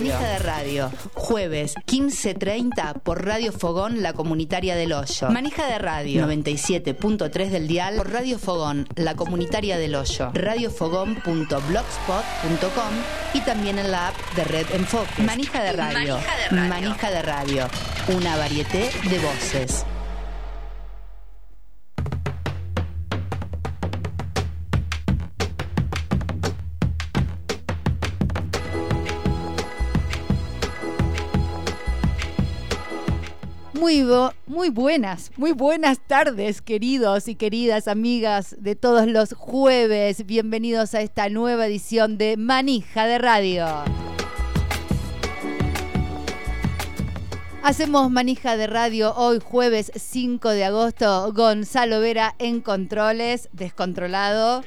Manija de Radio. Jueves 15.30 por Radio Fogón, la comunitaria del Hoyo. Manija de Radio 97.3 del dial por Radio Fogón, la comunitaria del Hoyo. Radiofogón.blogspot.com y también en la app de Red Enfoque. Manija de Radio. Manija de Radio. Manija de Radio. Una varieté de voces. Muy, buenas, muy buenas tardes, queridos y queridas amigas de todos los jueves. Bienvenidos a esta nueva edición de Manija de Radio. Hacemos manija de radio hoy jueves 5 de agosto. Gonzalo Vera en controles, descontrolado.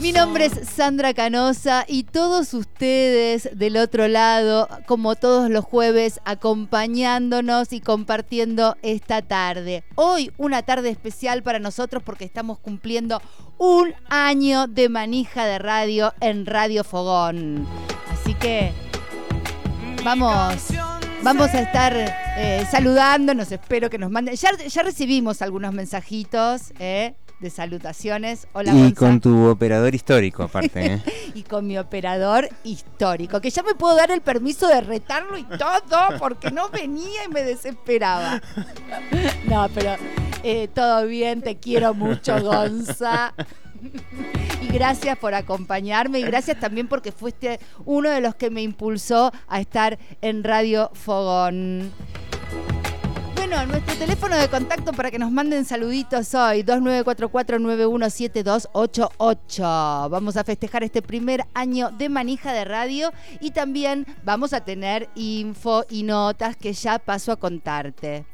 Mi nombre es Sandra Canosa y todos ustedes del otro lado, como todos los jueves, acompañándonos y compartiendo esta tarde. Hoy una tarde especial para nosotros porque estamos cumpliendo un año de manija de radio en Radio Fogón. Así que vamos, vamos a estar eh, saludándonos, espero que nos manden. Ya, ya recibimos algunos mensajitos eh, de salutaciones. Hola, y con tu operador histórico, aparte. ¿eh? y con mi operador histórico, que ya me puedo dar el permiso de retarlo y todo, porque no venía y me desesperaba. No, pero eh, todo bien, te quiero mucho, Gonza. Y gracias por acompañarme y gracias también porque fuiste uno de los que me impulsó a estar en Radio Fogón. Bueno, nuestro teléfono de contacto para que nos manden saluditos hoy, 2944-917288. Vamos a festejar este primer año de manija de radio y también vamos a tener info y notas que ya paso a contarte.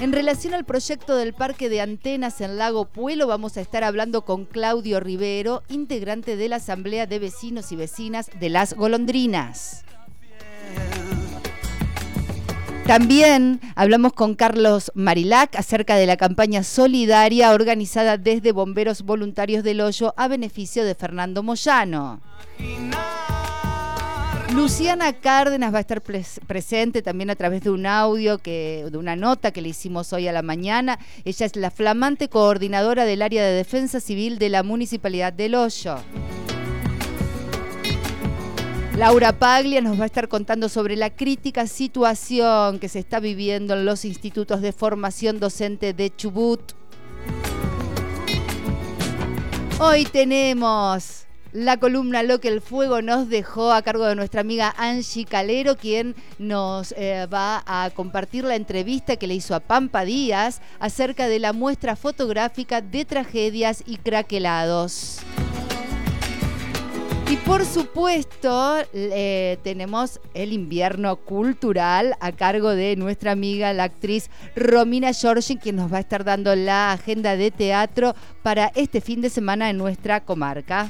En relación al proyecto del parque de antenas en Lago Puelo, vamos a estar hablando con Claudio Rivero, integrante de la Asamblea de Vecinos y Vecinas de Las Golondrinas. También hablamos con Carlos Marilac acerca de la campaña solidaria organizada desde Bomberos Voluntarios del Hoyo a beneficio de Fernando Moyano. Luciana Cárdenas va a estar pres- presente también a través de un audio, que, de una nota que le hicimos hoy a la mañana. Ella es la flamante coordinadora del área de defensa civil de la Municipalidad del Hoyo. Laura Paglia nos va a estar contando sobre la crítica situación que se está viviendo en los institutos de formación docente de Chubut. Hoy tenemos la columna Lo que el fuego nos dejó a cargo de nuestra amiga Angie Calero, quien nos eh, va a compartir la entrevista que le hizo a Pampa Díaz acerca de la muestra fotográfica de tragedias y craquelados. Y por supuesto, tenemos el invierno cultural a cargo de nuestra amiga, la actriz Romina Giorgi, quien nos va a estar dando la agenda de teatro para este fin de semana en nuestra comarca.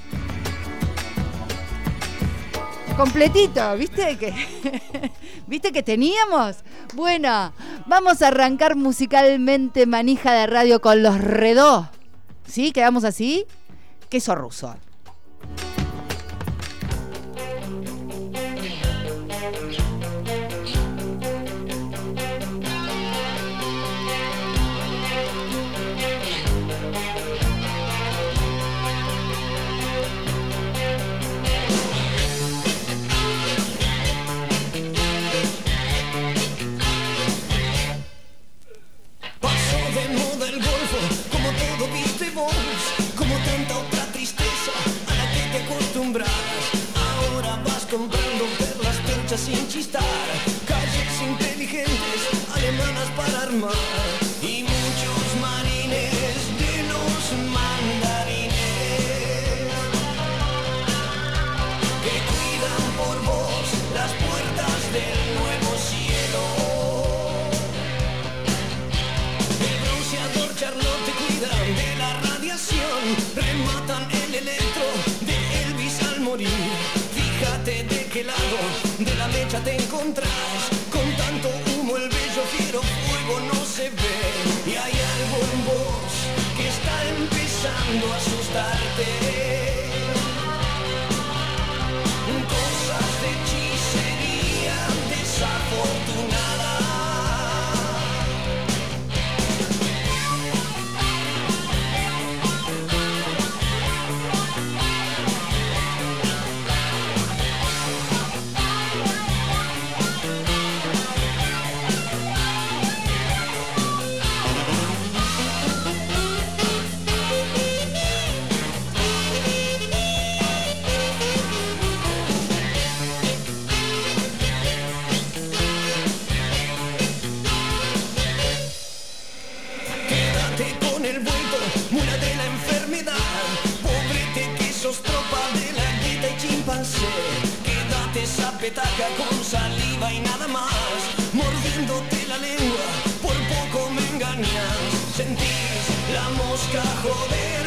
Completito, ¿viste que ¿Viste que teníamos? Bueno, vamos a arrancar musicalmente manija de radio con los redó. ¿Sí? ¿Quedamos así? Queso ruso. Sin chistar, calles inteligentes, alemanas para armar y muchos marines de los mandarines que cuidan por vos las puertas del nuevo cielo. El bronceador Charlotte te cuida de la radiación. Rematan el electro de Elvis al morir. Fíjate de qué lado de la mecha te encontrás. Petaca con saliva y nada más, mordiéndote la lengua, por poco me engañas, sentís la mosca joder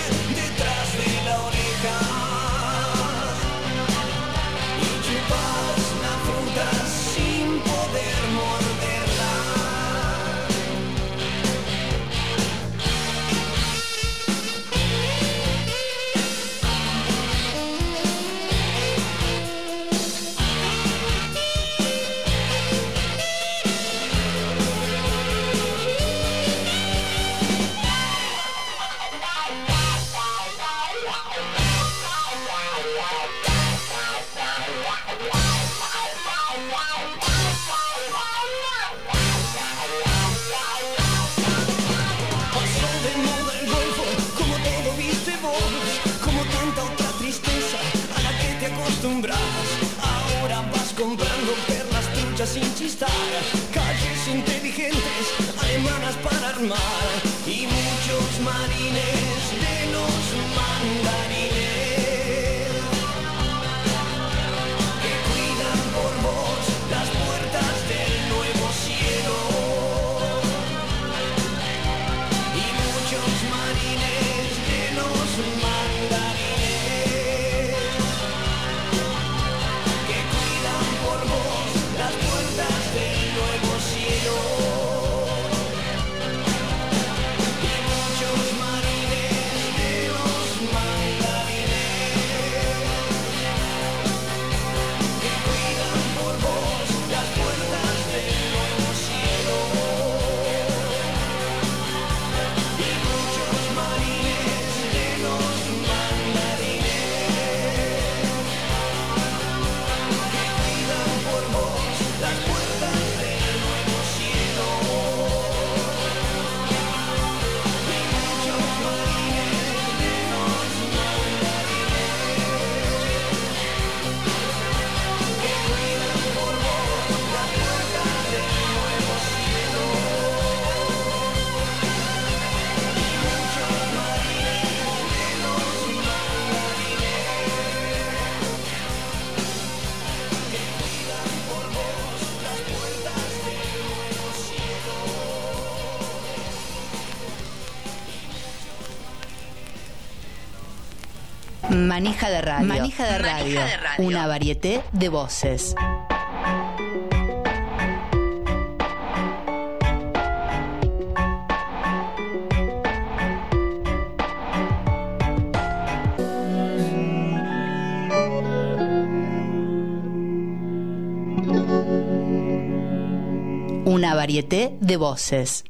sin chistar, calles inteligentes, alemanas para armar Manija de radio. Manija de radio. Una varieté de voces. Una varieté de voces.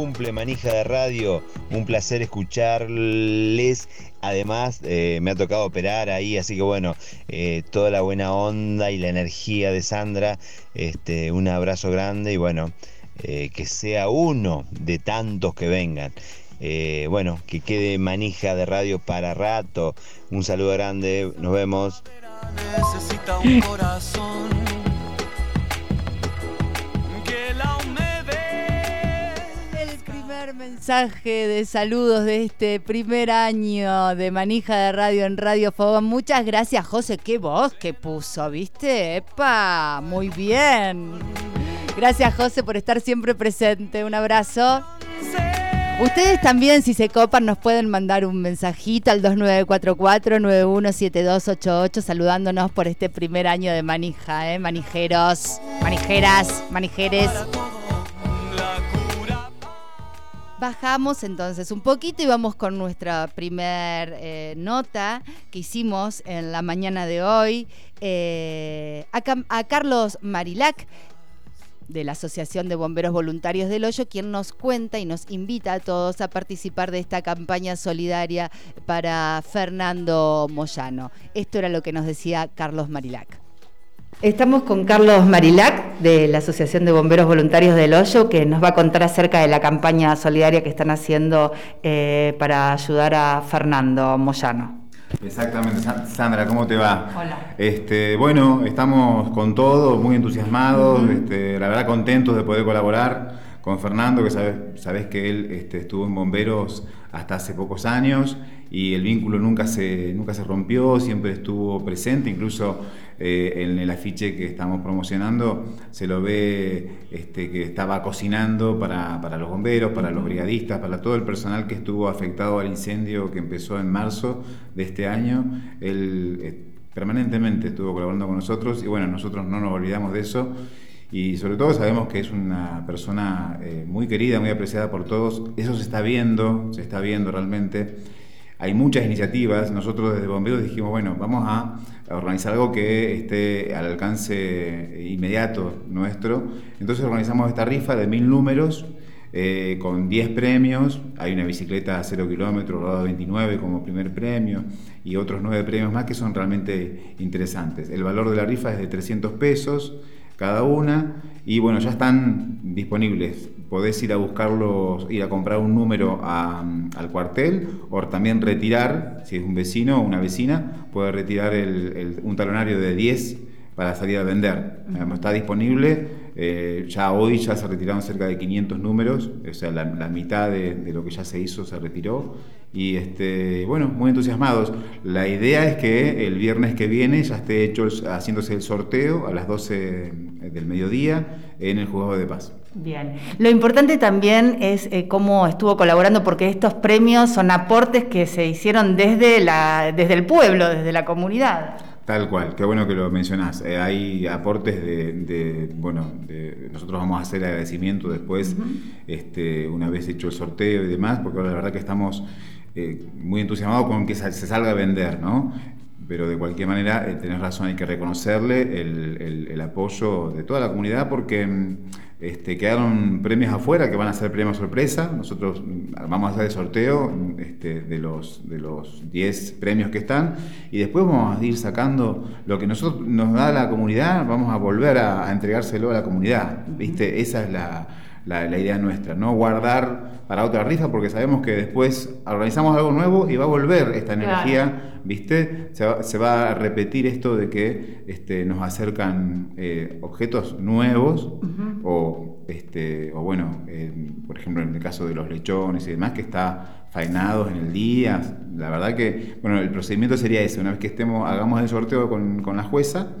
Cumple, manija de radio. Un placer escucharles. Además, eh, me ha tocado operar ahí, así que bueno, eh, toda la buena onda y la energía de Sandra. Este, un abrazo grande y bueno, eh, que sea uno de tantos que vengan. Bueno, que quede manija de radio para rato. Un saludo grande, nos vemos. Mensaje de saludos de este primer año de Manija de Radio en Radio Fogón. Muchas gracias, José. Qué voz que puso, ¿viste? ¡Epa! Muy bien. Gracias, José, por estar siempre presente. Un abrazo. Ustedes también, si se copan, nos pueden mandar un mensajito al 2944-917288 saludándonos por este primer año de manija, ¿eh? Manijeros, manijeras, manijeres. Bajamos entonces un poquito y vamos con nuestra primer eh, nota que hicimos en la mañana de hoy eh, a, a Carlos Marilac de la Asociación de Bomberos Voluntarios del Hoyo, quien nos cuenta y nos invita a todos a participar de esta campaña solidaria para Fernando Moyano. Esto era lo que nos decía Carlos Marilac. Estamos con Carlos Marilac de la Asociación de Bomberos Voluntarios del Hoyo, que nos va a contar acerca de la campaña solidaria que están haciendo eh, para ayudar a Fernando Moyano. Exactamente, Sa- Sandra, ¿cómo te va? Hola. Este, bueno, estamos con todo, muy entusiasmados, este, la verdad contentos de poder colaborar con Fernando, que sabes, sabes que él este, estuvo en Bomberos hasta hace pocos años y el vínculo nunca se, nunca se rompió, siempre estuvo presente, incluso eh, en el afiche que estamos promocionando se lo ve este, que estaba cocinando para, para los bomberos, para los brigadistas, para todo el personal que estuvo afectado al incendio que empezó en marzo de este año. Él eh, permanentemente estuvo colaborando con nosotros y bueno, nosotros no nos olvidamos de eso. Y sobre todo sabemos que es una persona eh, muy querida, muy apreciada por todos. Eso se está viendo, se está viendo realmente. Hay muchas iniciativas. Nosotros desde Bomberos dijimos, bueno, vamos a organizar algo que esté al alcance inmediato nuestro. Entonces organizamos esta rifa de mil números eh, con 10 premios. Hay una bicicleta a 0 kilómetros, rodada 29 como primer premio y otros 9 premios más que son realmente interesantes. El valor de la rifa es de 300 pesos cada una y bueno, ya están disponibles. Podés ir a buscarlos, ir a comprar un número a- al cuartel o también retirar, si es un vecino o una vecina, puede retirar el- el- un talonario de 10 para salir a vender. Está disponible, eh, ya hoy ya se retiraron cerca de 500 números, o sea, la, la mitad de, de lo que ya se hizo se retiró. Y este, bueno, muy entusiasmados. La idea es que el viernes que viene ya esté hecho haciéndose el sorteo a las 12 del mediodía en el Juzgado de Paz. Bien. Lo importante también es eh, cómo estuvo colaborando, porque estos premios son aportes que se hicieron desde, la, desde el pueblo, desde la comunidad. Tal cual, qué bueno que lo mencionás. Eh, hay aportes de, de- bueno, de- nosotros vamos a hacer agradecimiento después, este, una vez hecho el sorteo y demás, porque ahora la verdad que estamos eh, muy entusiasmados con que se salga a vender, ¿no? Pero de cualquier manera, eh, tenés razón, hay que reconocerle el, el- el apoyo de toda la comunidad porque mm, este, quedaron premios afuera que van a ser premios sorpresa. Nosotros mm, vamos a hacer el sorteo mm, este, de, los, de los 10 premios que están y después vamos a ir sacando lo que nosotros, nos da la comunidad, vamos a volver a, a entregárselo a la comunidad. ¿viste? Esa es la, la- la idea nuestra, no guardar para otra rifa porque sabemos que después organizamos algo nuevo y va a volver esta Claro. energía ¿viste? Se va, se va a repetir esto de que este, nos acercan eh, objetos nuevos o, este, o bueno, eh, por ejemplo en el caso de los lechones y demás, que está faenados en el día. La verdad que, bueno, el procedimiento sería ese, una vez que estemos, hagamos el sorteo con, con la jueza,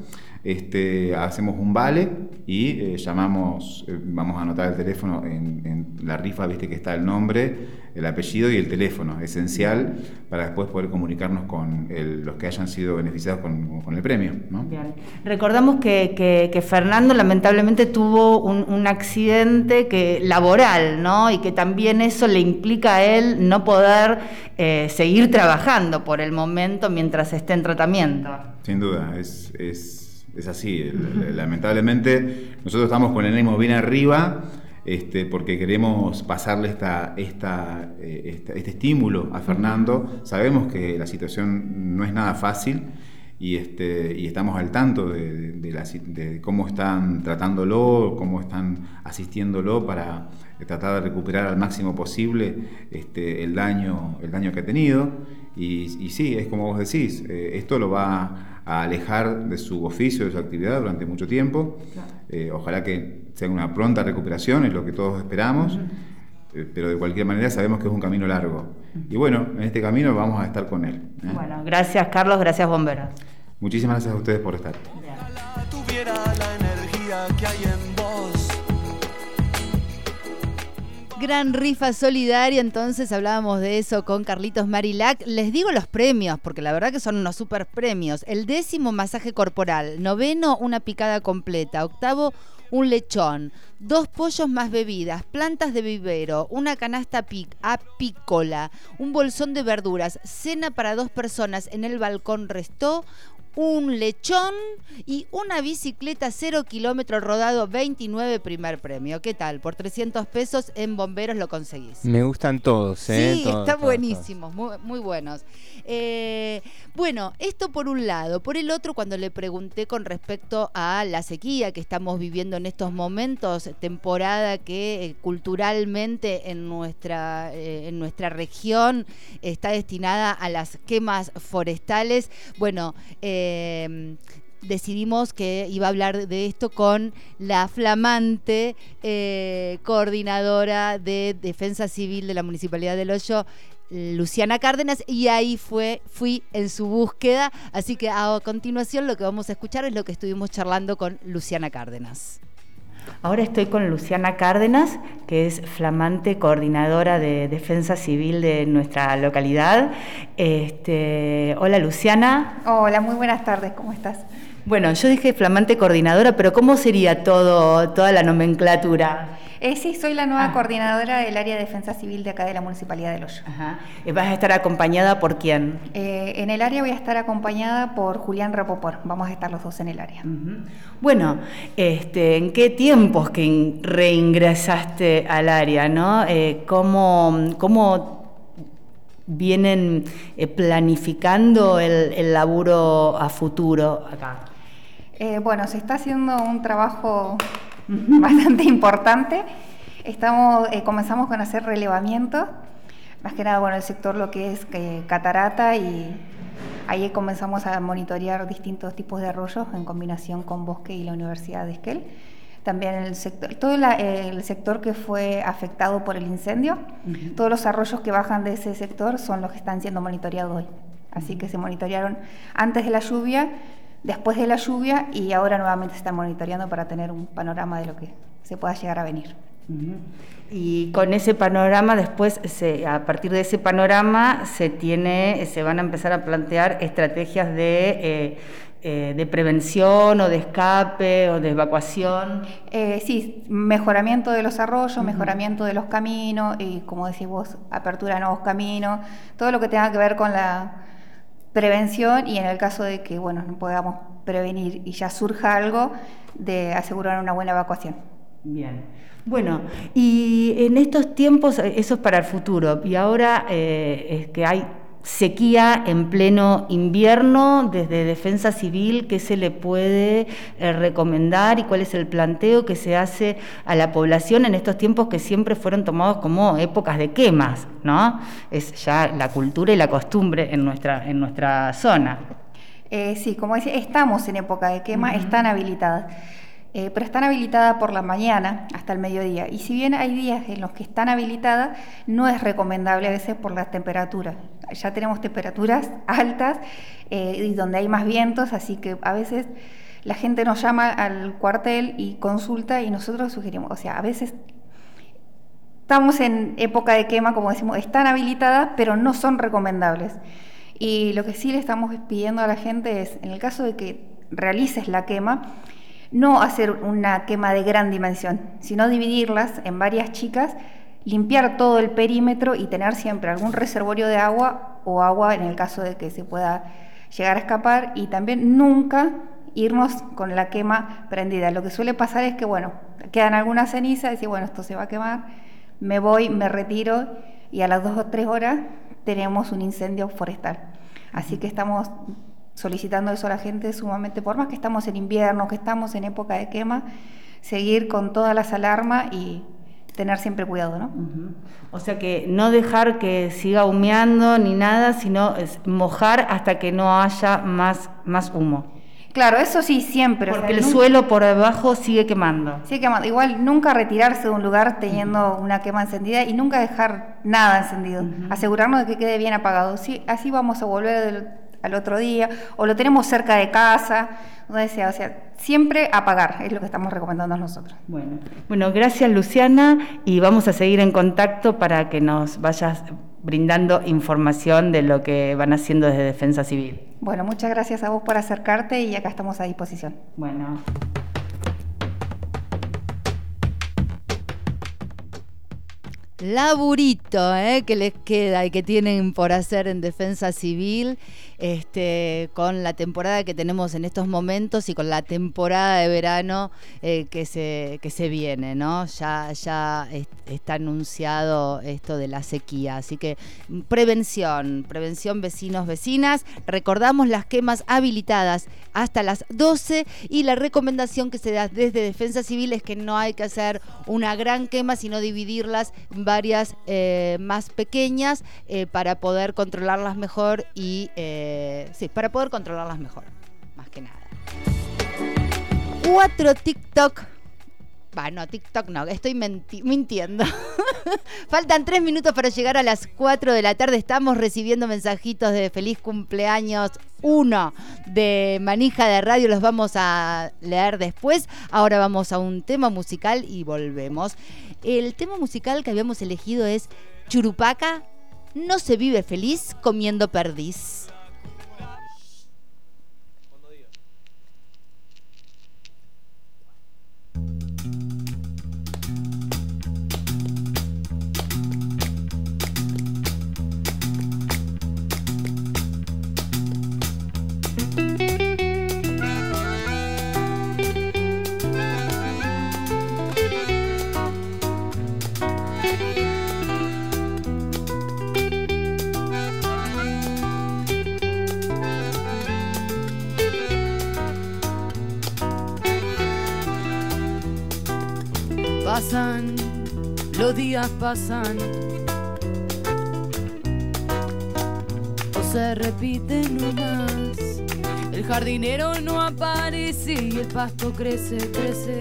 este, hacemos un vale y eh, llamamos, eh, vamos a anotar el teléfono en, en la rifa, viste que está el nombre, el apellido y el teléfono, esencial para después poder comunicarnos con el- los que hayan sido beneficiados con, con el premio. ¿no? Bien. Recordamos que, que- que Fernando lamentablemente tuvo un, un accidente que, laboral, ¿no? Y que también eso le implica a él no poder eh, seguir trabajando por el momento mientras esté en tratamiento. Sin duda, es, es, es así. Lamentablemente, nosotros estamos con el ánimo bien arriba este, porque queremos pasarle eh, esta- este estímulo a Fernando. Sabemos que la situación no es nada fácil y, este, estamos al tanto de, cómo están tratándolo, cómo están asistiéndolo para tratar de recuperar al máximo posible este, el, daño, el daño que ha tenido. Y, y sí, es como vos decís, eh, esto lo va a alejar de su oficio, de su actividad durante mucho tiempo. Eh, ojalá que sea una pronta recuperación, es lo que todos esperamos. Eh, pero de cualquier manera sabemos que es un camino largo. Y bueno, en este camino vamos a estar con él. ¿eh? Bueno, gracias Carlos, gracias Bomberos. Muchísimas gracias a ustedes por estar. tuviera Gran rifa solidaria, entonces hablábamos de eso con Carlitos Marilac. Les digo los premios, porque la verdad que son unos super premios. El décimo, masaje corporal. Noveno, una picada completa. Octavo, un lechón. Dos pollos más bebidas. Plantas de vivero. Una canasta apícola. Un bolsón de verduras. Cena para dos personas en el balcón restó. Un lechón y una bicicleta 0 kilómetros rodado 29 primer premio. ¿Qué tal? Por 300 pesos en Bomberos lo conseguís. Me gustan todos, ¿eh? Sí, Todos, está todos, buenísimos, muy, muy buenos. Eh, bueno, esto por un lado. Por el otro, cuando le pregunté con respecto a la sequía que estamos viviendo en estos momentos, temporada que eh, culturalmente en nuestra, eh, en nuestra región está destinada a las quemas forestales, bueno, eh, decidimos que iba a hablar de esto con la flamante eh, coordinadora de Defensa Civil de la Municipalidad del Hoyo, Luciana Cárdenas, y ahí fue, fui en su búsqueda. Así que a continuación lo que vamos a escuchar es lo que estuvimos charlando con Luciana Cárdenas. Ahora estoy con Luciana Cárdenas, que es flamante coordinadora de defensa civil de nuestra localidad. Este, hola Luciana. Hola, muy buenas tardes, ¿cómo estás? Bueno, yo dije flamante coordinadora, pero ¿cómo sería todo, toda la nomenclatura? Eh, sí, soy la nueva Ah. coordinadora del área de defensa civil de acá de la Municipalidad. Ajá. Eh, ¿Vas a estar acompañada por quién? Eh, en el área voy a estar acompañada por Julián Rapopor, vamos a estar los dos en el área. Bueno, este, ¿en qué tiempos que in- reingresaste al área, no? Eh, ¿cómo, cómo vienen planificando el, el laburo a futuro acá? Eh, bueno, se está haciendo un trabajo bastante importante. Estamos, eh, comenzamos con hacer relevamiento, más que nada, bueno, el sector lo que es eh, catarata y ahí comenzamos a monitorear distintos tipos de arroyos en combinación con Bosque y la Universidad de Esquel. También el sector, todo la- el sector que fue afectado por el incendio, todos los arroyos que bajan de ese sector son los que están siendo monitoreados hoy. Así que se monitorearon antes de la lluvia, después de la lluvia y ahora nuevamente se están monitoreando para tener un panorama de lo que se pueda llegar a venir. Y con ese panorama, después, se- a partir de ese panorama, se tiene, se van a empezar a plantear estrategias de, eh, eh, de prevención o de escape o de evacuación. Eh, sí, mejoramiento de los arroyos, mejoramiento de los caminos y como decís vos, apertura de nuevos caminos, todo lo que tenga que ver con la prevención y en el caso de que bueno, no podamos prevenir y ya surja algo, de asegurar una buena evacuación. Bien. Bueno, y en estos tiempos, eso es para el futuro, y ahora eh, es que hay sequía en pleno invierno, desde Defensa Civil, ¿qué se le puede eh, recomendar y cuál es el planteo que se hace a la población en estos tiempos que siempre fueron tomados como épocas de quemas, ¿no? Es ya la cultura y la costumbre en nuestra, en nuestra zona. Eh, sí, como decía, estamos en época de quema, están habilitadas. Eh, pero están habilitadas por la mañana hasta el mediodía. Y si bien hay días en los que están habilitadas, no es recomendable a veces por las temperaturas. Ya tenemos temperaturas altas eh, y donde hay más vientos, así que a veces la gente nos llama al cuartel y consulta y nosotros sugerimos, o sea, a veces estamos en época de quema, como decimos, están habilitadas, pero no son recomendables. Y lo que sí le estamos pidiendo a la gente es, en el caso de que realices la quema, no hacer una quema de gran dimensión, sino dividirlas en varias chicas, limpiar todo el perímetro y tener siempre algún reservorio de agua o agua en el caso de que se pueda llegar a escapar y también nunca irnos con la quema prendida. Lo que suele pasar es que, bueno, quedan algunas cenizas y bueno, esto se va a quemar, me voy, me retiro y a las dos o tres horas tenemos un incendio forestal. Así que estamos solicitando eso a la gente sumamente, por más que estamos en invierno, que estamos en época de quema, seguir con todas las alarmas y tener siempre cuidado, ¿no? O sea que no dejar que siga humeando ni nada, sino es mojar hasta que no haya más, más humo. Claro, eso sí, siempre. o sea, Porque el nunca- suelo por debajo sigue quemando. Sí, quemando. Igual nunca retirarse de un lugar teniendo una quema encendida y nunca dejar nada encendido. Asegurarnos de que quede bien apagado. Sí, así vamos a volver del- al otro día o lo tenemos cerca de casa, donde sea. O sea, siempre apagar es lo que estamos recomendando nosotros. Bueno, bueno, gracias Luciana y vamos a seguir en contacto para que nos vayas brindando información de lo que van haciendo desde Defensa Civil. Bueno, muchas gracias a vos por acercarte y acá estamos a disposición. Bueno. Laburito ¿eh? que les queda y que tienen por hacer en defensa civil. Este, con la temporada que tenemos en estos momentos y con la temporada de verano eh, que, se, que se viene, ¿no? Ya, ya está anunciado esto de la sequía. Así que prevención, prevención vecinos, vecinas. Recordamos las quemas habilitadas hasta las 12 y la recomendación que se da desde Defensa Civil es que no hay que hacer una gran quema, sino dividirlas en varias eh, más pequeñas eh, para poder controlarlas mejor y sí, para poder controlarlas mejor, más que nada. Cuatro TikTok bueno, TikTok no, estoy mintiendo. Faltan tres minutos para llegar a las 4 de la tarde. Estamos recibiendo mensajitos de feliz cumpleaños uno de Manija de Radio. Los vamos a leer después. Ahora vamos a un tema musical y volvemos. El tema musical que habíamos elegido es Churupaca. No se vive feliz comiendo perdiz. Pasan, los días pasan. O se repiten nomás. El jardinero no aparece y el pasto crece, crece.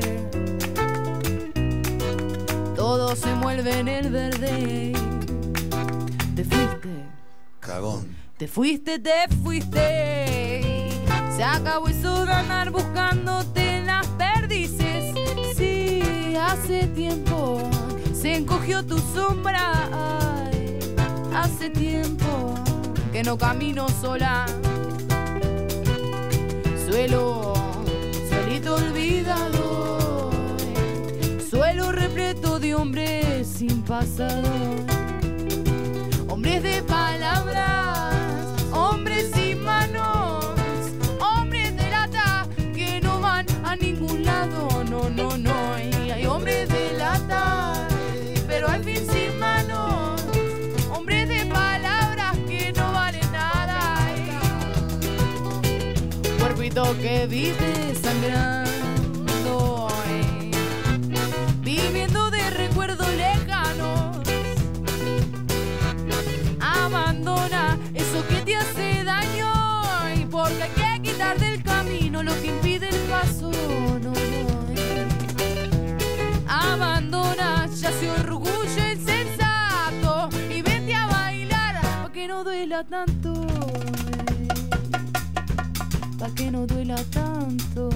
Todo se mueve en el verde. Te fuiste. Cagón. Te fuiste, te fuiste. Se acabó eso de andar buscándote hace tiempo se encogió tu sombra. Hace tiempo que no camino sola. Suelo, suelito olvidado. Suelo repleto de hombres sin pasado. Hombres de palabras, hombres sin Que vive sangrando. ay, Viviendo de recuerdos lejanos. Abandona eso que te hace daño. Y porque hay que quitar del camino lo que impide el paso. Eh. Abandona ya se orgullo insensato. Y vete a bailar para que no duela tanto. Para que no duela tanto.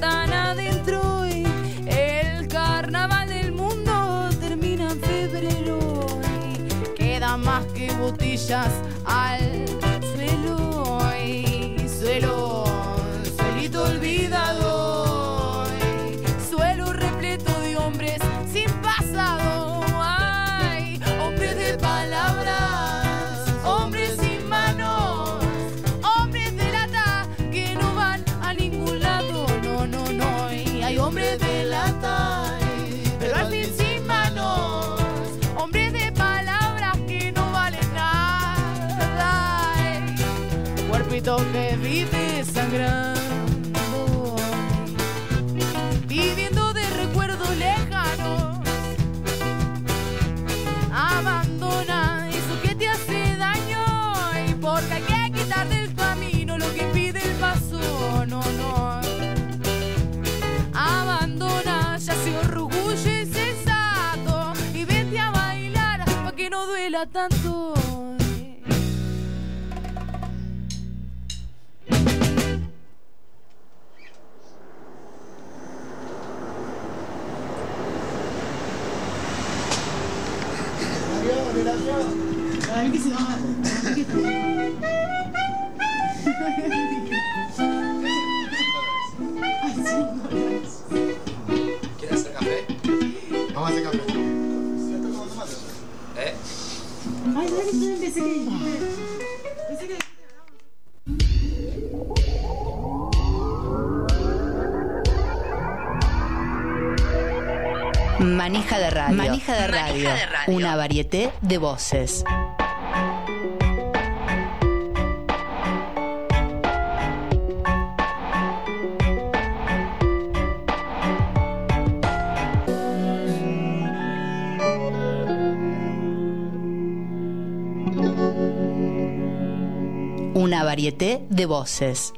Tan Una varieté de voces. Una varieté de voces.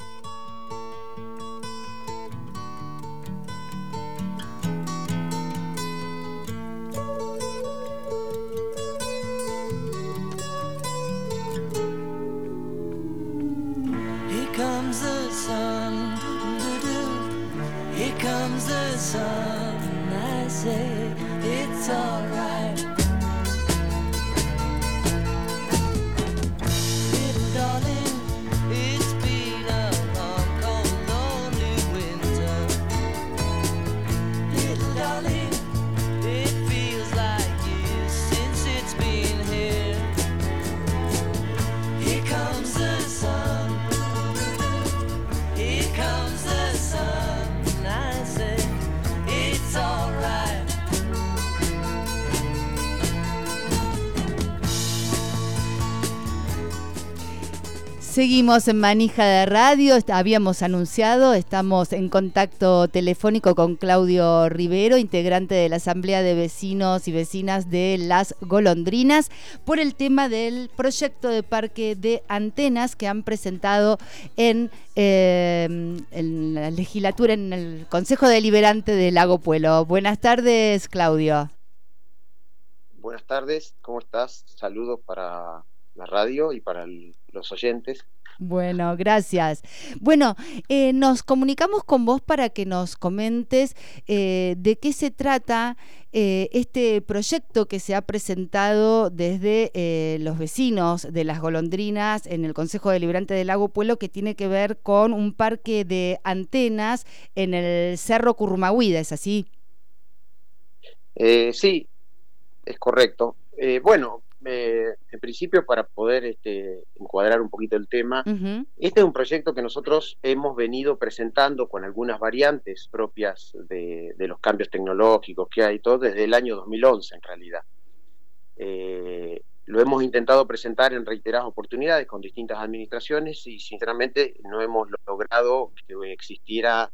Seguimos en Manija de Radio, habíamos anunciado, estamos en contacto telefónico con Claudio Rivero, integrante de la Asamblea de Vecinos y Vecinas de Las Golondrinas, por el tema del proyecto de parque de antenas que han presentado en, en la legislatura, en el Consejo Deliberante de Lago Pueblo. Buenas tardes, Claudio. Buenas tardes, ¿cómo estás? Saludos para la radio y para los oyentes. Bueno, gracias. Bueno, eh, nos comunicamos con vos para que nos comentes eh, de qué se trata eh, este proyecto que se ha presentado desde los vecinos de las golondrinas en el Consejo Deliberante del Lago Pueblo que tiene que ver con un parque de antenas en el Cerro Currumahuida, ¿es así? Sí, es correcto. Bueno, eh, en principio para poder este, encuadrar un poquito el tema, este es un proyecto que nosotros hemos venido presentando con algunas variantes propias de, de los cambios tecnológicos que hay, todo desde el año 2011 en realidad. Eh, lo hemos intentado presentar en reiteradas oportunidades con distintas administraciones y sinceramente no hemos logrado que existiera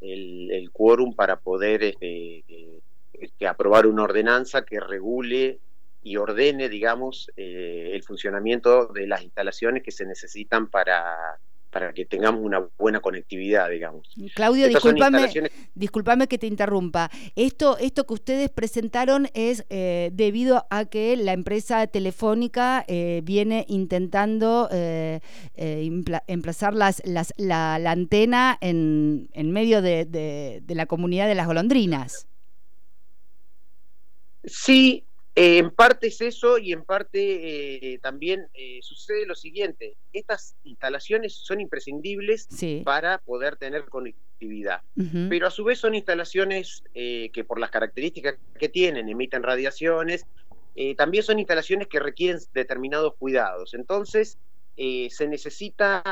el, el quórum para poder este, eh, este, aprobar una ordenanza que regule y ordene, digamos, eh, el funcionamiento de las instalaciones que se necesitan para, para que tengamos una buena conectividad, digamos. Claudio, discúlpame, instalaciones- discúlpame que te interrumpa. Esto, esto que ustedes presentaron es eh, debido a que la empresa telefónica eh, viene intentando eh, eh, emplazar las, las- la, la antena en, en medio de, de- de la comunidad de las golondrinas. Sí, eh, en parte es eso y en parte eh, también eh, sucede lo siguiente. Estas instalaciones son imprescindibles Sí. para poder tener conectividad. Pero a su vez son instalaciones eh, que por las características que tienen emiten radiaciones, también son instalaciones que requieren determinados cuidados. Entonces, se necesita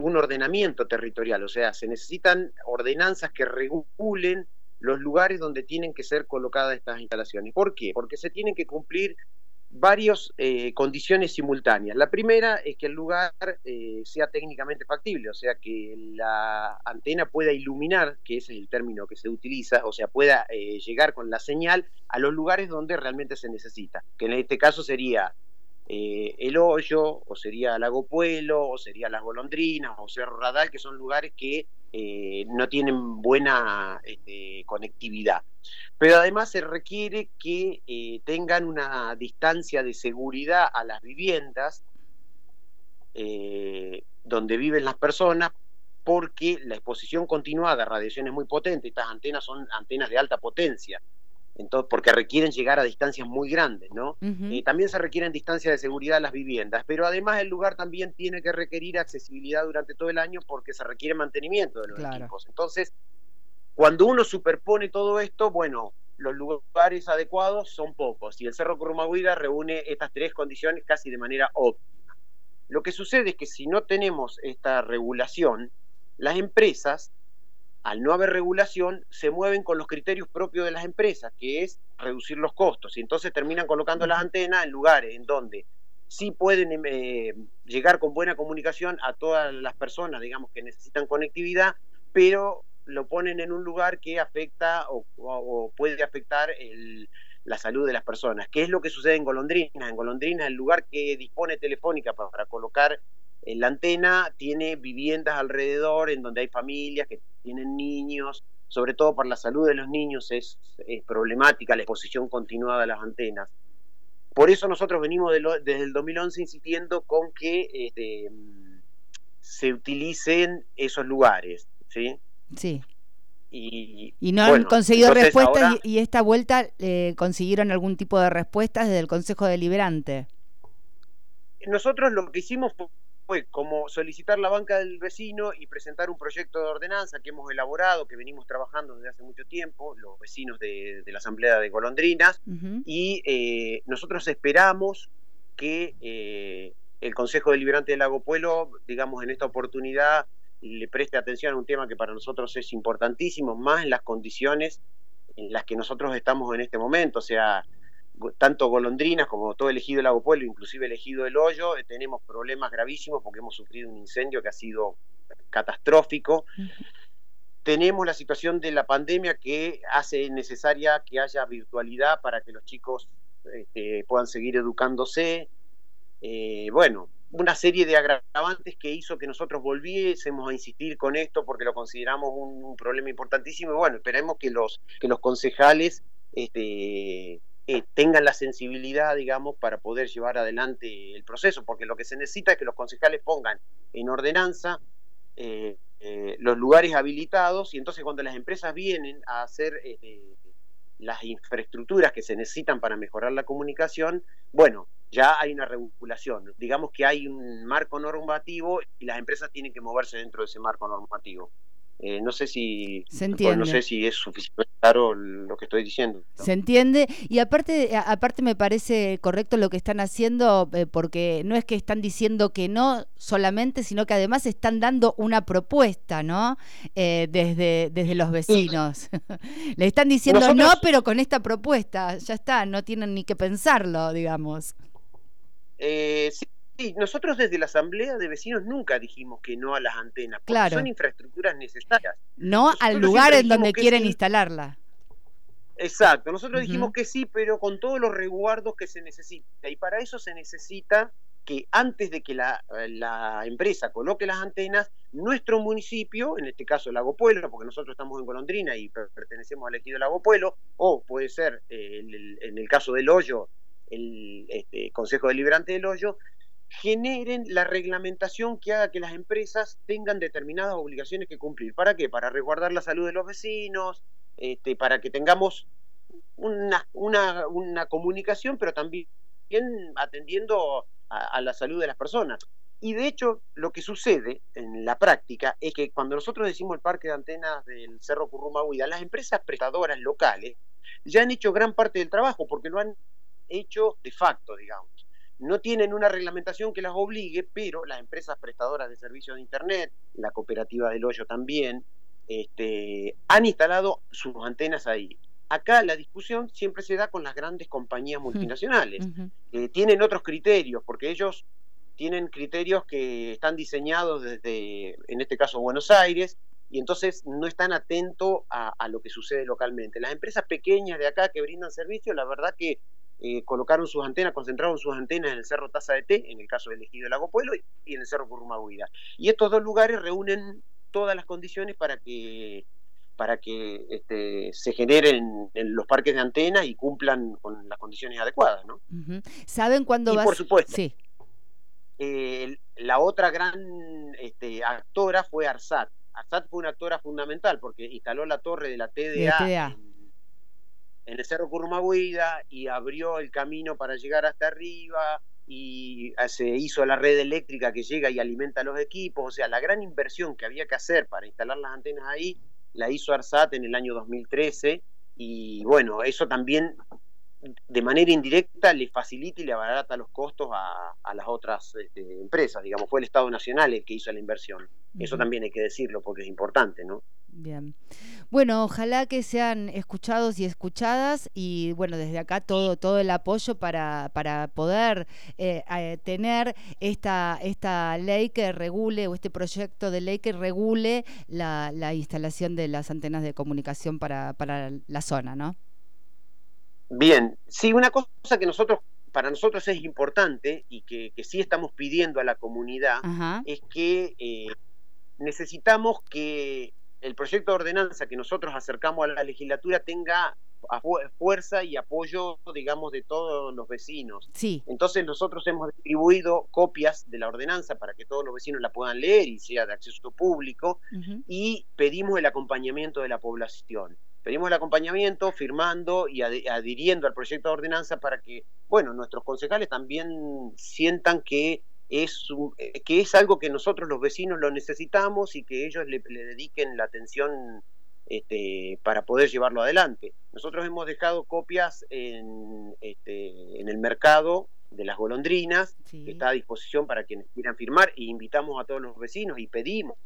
un ordenamiento territorial, o sea, se necesitan ordenanzas que regulen los lugares donde tienen que ser colocadas estas instalaciones. ¿Por qué? Porque se tienen que cumplir varias condiciones simultáneas. La primera es que el lugar eh, sea técnicamente factible, o sea, que la antena pueda iluminar, que ese es el término que se utiliza, o sea, pueda eh, llegar con la señal a los lugares donde realmente se necesita, que en este caso sería eh, El Hoyo, o sería Lago Puelo, o sería Las Golondrinas, o Cerro Radal, que son lugares que eh, no tienen buena este, conectividad. Pero además se requiere que eh, tengan una distancia de seguridad a las viviendas donde viven las personas, porque la exposición continuada a radiación es muy potente, estas antenas son antenas de alta potencia. Entonces, porque requieren llegar a distancias muy grandes, ¿no? Ujú. Eh, también se requieren distancias de seguridad en las viviendas, pero además el lugar también tiene que requerir accesibilidad durante todo el año porque se requiere mantenimiento de los Claro. equipos. Entonces, cuando uno superpone todo esto, bueno, los lugares adecuados son pocos y el Cerro Currumahuida reúne estas tres condiciones casi de manera óptima. Lo que sucede es que si no tenemos esta regulación, las empresas, al no haber regulación, se mueven con los criterios propios de las empresas, que es reducir los costos, y entonces terminan colocando las antenas en lugares en donde sí pueden eh, llegar con buena comunicación a todas las personas, digamos, que necesitan conectividad, pero lo ponen en un lugar que afecta o, puede afectar la salud de las personas. ¿Qué es lo que sucede en Golondrinas? En Golondrinas, el lugar que dispone Telefónica pa- para, colocar la antena tiene viviendas alrededor en donde hay familias que tienen niños, sobre todo para la salud de los niños es, es problemática la exposición continuada a las antenas. Por eso nosotros venimos de lo- desde el 2011 insistiendo con que este, se utilicen esos lugares, ¿sí? Sí. Y, Y no han conseguido respuestas ahora- y, y esta vuelta eh, consiguieron algún tipo de respuestas desde el Consejo Deliberante. Nosotros lo que hicimos fue, fue como solicitar la banca del vecino y presentar un proyecto de ordenanza que hemos elaborado, que venimos trabajando desde hace mucho tiempo, los vecinos de, de la Asamblea de Golondrinas, y eh, nosotros esperamos que eh, el Consejo Deliberante del Lago Pueblo, digamos, en esta oportunidad le preste atención a un tema que para nosotros es importantísimo, más en las condiciones en las que nosotros estamos en este momento, o sea, tanto Golondrinas como todo el ejido del Lago Pueblo, inclusive el ejido del Hoyo, eh, tenemos problemas gravísimos porque hemos sufrido un incendio que ha sido catastrófico. Tenemos la situación de la pandemia que hace necesaria que haya virtualidad para que los chicos este, puedan seguir educándose. Eh, bueno, una serie de agravantes que hizo que nosotros volviésemos a insistir con esto porque lo consideramos un, un problema importantísimo. Y bueno, esperemos que los, que los concejales este, eh, tengan la sensibilidad, digamos, para poder llevar adelante el proceso, porque lo que se necesita es que los concejales pongan en ordenanza eh, eh, los lugares habilitados y entonces cuando las empresas vienen a hacer eh, las infraestructuras que se necesitan para mejorar la comunicación, bueno, ya hay una regulación. Digamos que hay un marco normativo y las empresas tienen que moverse dentro de ese marco normativo. Eh, no sé si Se no sé si es suficientemente claro lo que estoy diciendo. Se entiende y aparte aparte me parece correcto lo que están haciendo eh, porque no es que están diciendo que no solamente, sino que además están dando una propuesta, ¿no? Eh, desde desde los vecinos. Le están diciendo no, pero con esta propuesta ya está, no tienen ni que pensarlo, digamos. Eh, sí, sí, nosotros desde la Asamblea de Vecinos nunca dijimos que no a las antenas, porque Claro. son infraestructuras necesarias. No al lugar en donde quieren sí. instalarla. Exacto, nosotros dijimos que sí, pero con todos los resguardos que se necesita. Y para eso se necesita que antes de que la, la empresa coloque las antenas, nuestro municipio, en este caso Lago Pueblo, porque nosotros estamos en Golondrina y per- pertenecemos al ejido Lago Pueblo, o puede ser eh, el- el- en el caso del hoyo, el este, Consejo Deliberante del Hoyo, generen la reglamentación que haga que las empresas tengan determinadas obligaciones que cumplir. ¿Para qué? Para resguardar la salud de los vecinos, este, para que tengamos una, una, una comunicación, pero también atendiendo a, la salud de las personas. Y de hecho, lo que sucede en la práctica es que cuando nosotros decimos el parque de antenas del Cerro Currumahuida, las empresas prestadoras locales ya han hecho gran parte del trabajo porque lo han hecho de facto, digamos. No tienen una reglamentación que las obligue, pero las empresas prestadoras de servicios de Internet, la cooperativa del Hoyo también, este, han instalado sus antenas ahí. Acá la discusión siempre se da con las grandes compañías multinacionales, Ujú. que tienen otros criterios, porque ellos tienen criterios que están diseñados desde, en este caso, Buenos Aires, y entonces no están atentos a, a lo que sucede localmente. Las empresas pequeñas de acá que brindan servicio, la verdad que eh, colocaron sus antenas, concentraron sus antenas en el Cerro Taza de Té, en el caso del Ejido del Lago Pueblo, y, en el Cerro Currumahuida. Y estos dos lugares reúnen todas las condiciones para que para que este, se generen en los parques de antenas y cumplan con las condiciones adecuadas, ¿no? ¿Saben cuándo va a por supuesto. Sí. Eh, la otra gran este, actora fue Arsat. Arsat fue una actora fundamental porque instaló la torre de la TDA, TDA. En, en el Cerro Curmahuida y abrió el camino para llegar hasta arriba y eh, se hizo la red eléctrica que llega y alimenta los equipos, o sea, la gran inversión que había que hacer para instalar las antenas ahí la hizo ARSAT en el año 2013 y bueno, eso también de manera indirecta le facilita y le abarata los costos a, a las otras este, empresas, digamos, fue el Estado Nacional el que hizo la inversión. Eso también hay que decirlo porque es importante, ¿no? Bien. Bueno, ojalá que sean escuchados y escuchadas y bueno, desde acá todo, todo el apoyo para, para poder eh, eh, tener esta, esta ley que regule o este proyecto de ley que regule la, la instalación de las antenas de comunicación para, para la zona, ¿no? Bien, sí, una cosa que nosotros, para nosotros es importante y que, que sí estamos pidiendo a la comunidad Ajá. es que eh, necesitamos que el proyecto de ordenanza que nosotros acercamos a la legislatura tenga a fuerza y apoyo, digamos, de todos los vecinos. Sí. Entonces nosotros hemos distribuido copias de la ordenanza para que todos los vecinos la puedan leer y sea de acceso público y pedimos el acompañamiento de la población. Pedimos el acompañamiento firmando y adhiriendo al proyecto de ordenanza para que, bueno, nuestros concejales también sientan que es, un- eh, que es algo que nosotros los vecinos lo necesitamos y que ellos le, le dediquen la atención este, para poder llevarlo adelante. Nosotros hemos dejado copias en, este, en el mercado de las golondrinas, que está a disposición para quienes quieran firmar, y invitamos a todos los vecinos y pedimos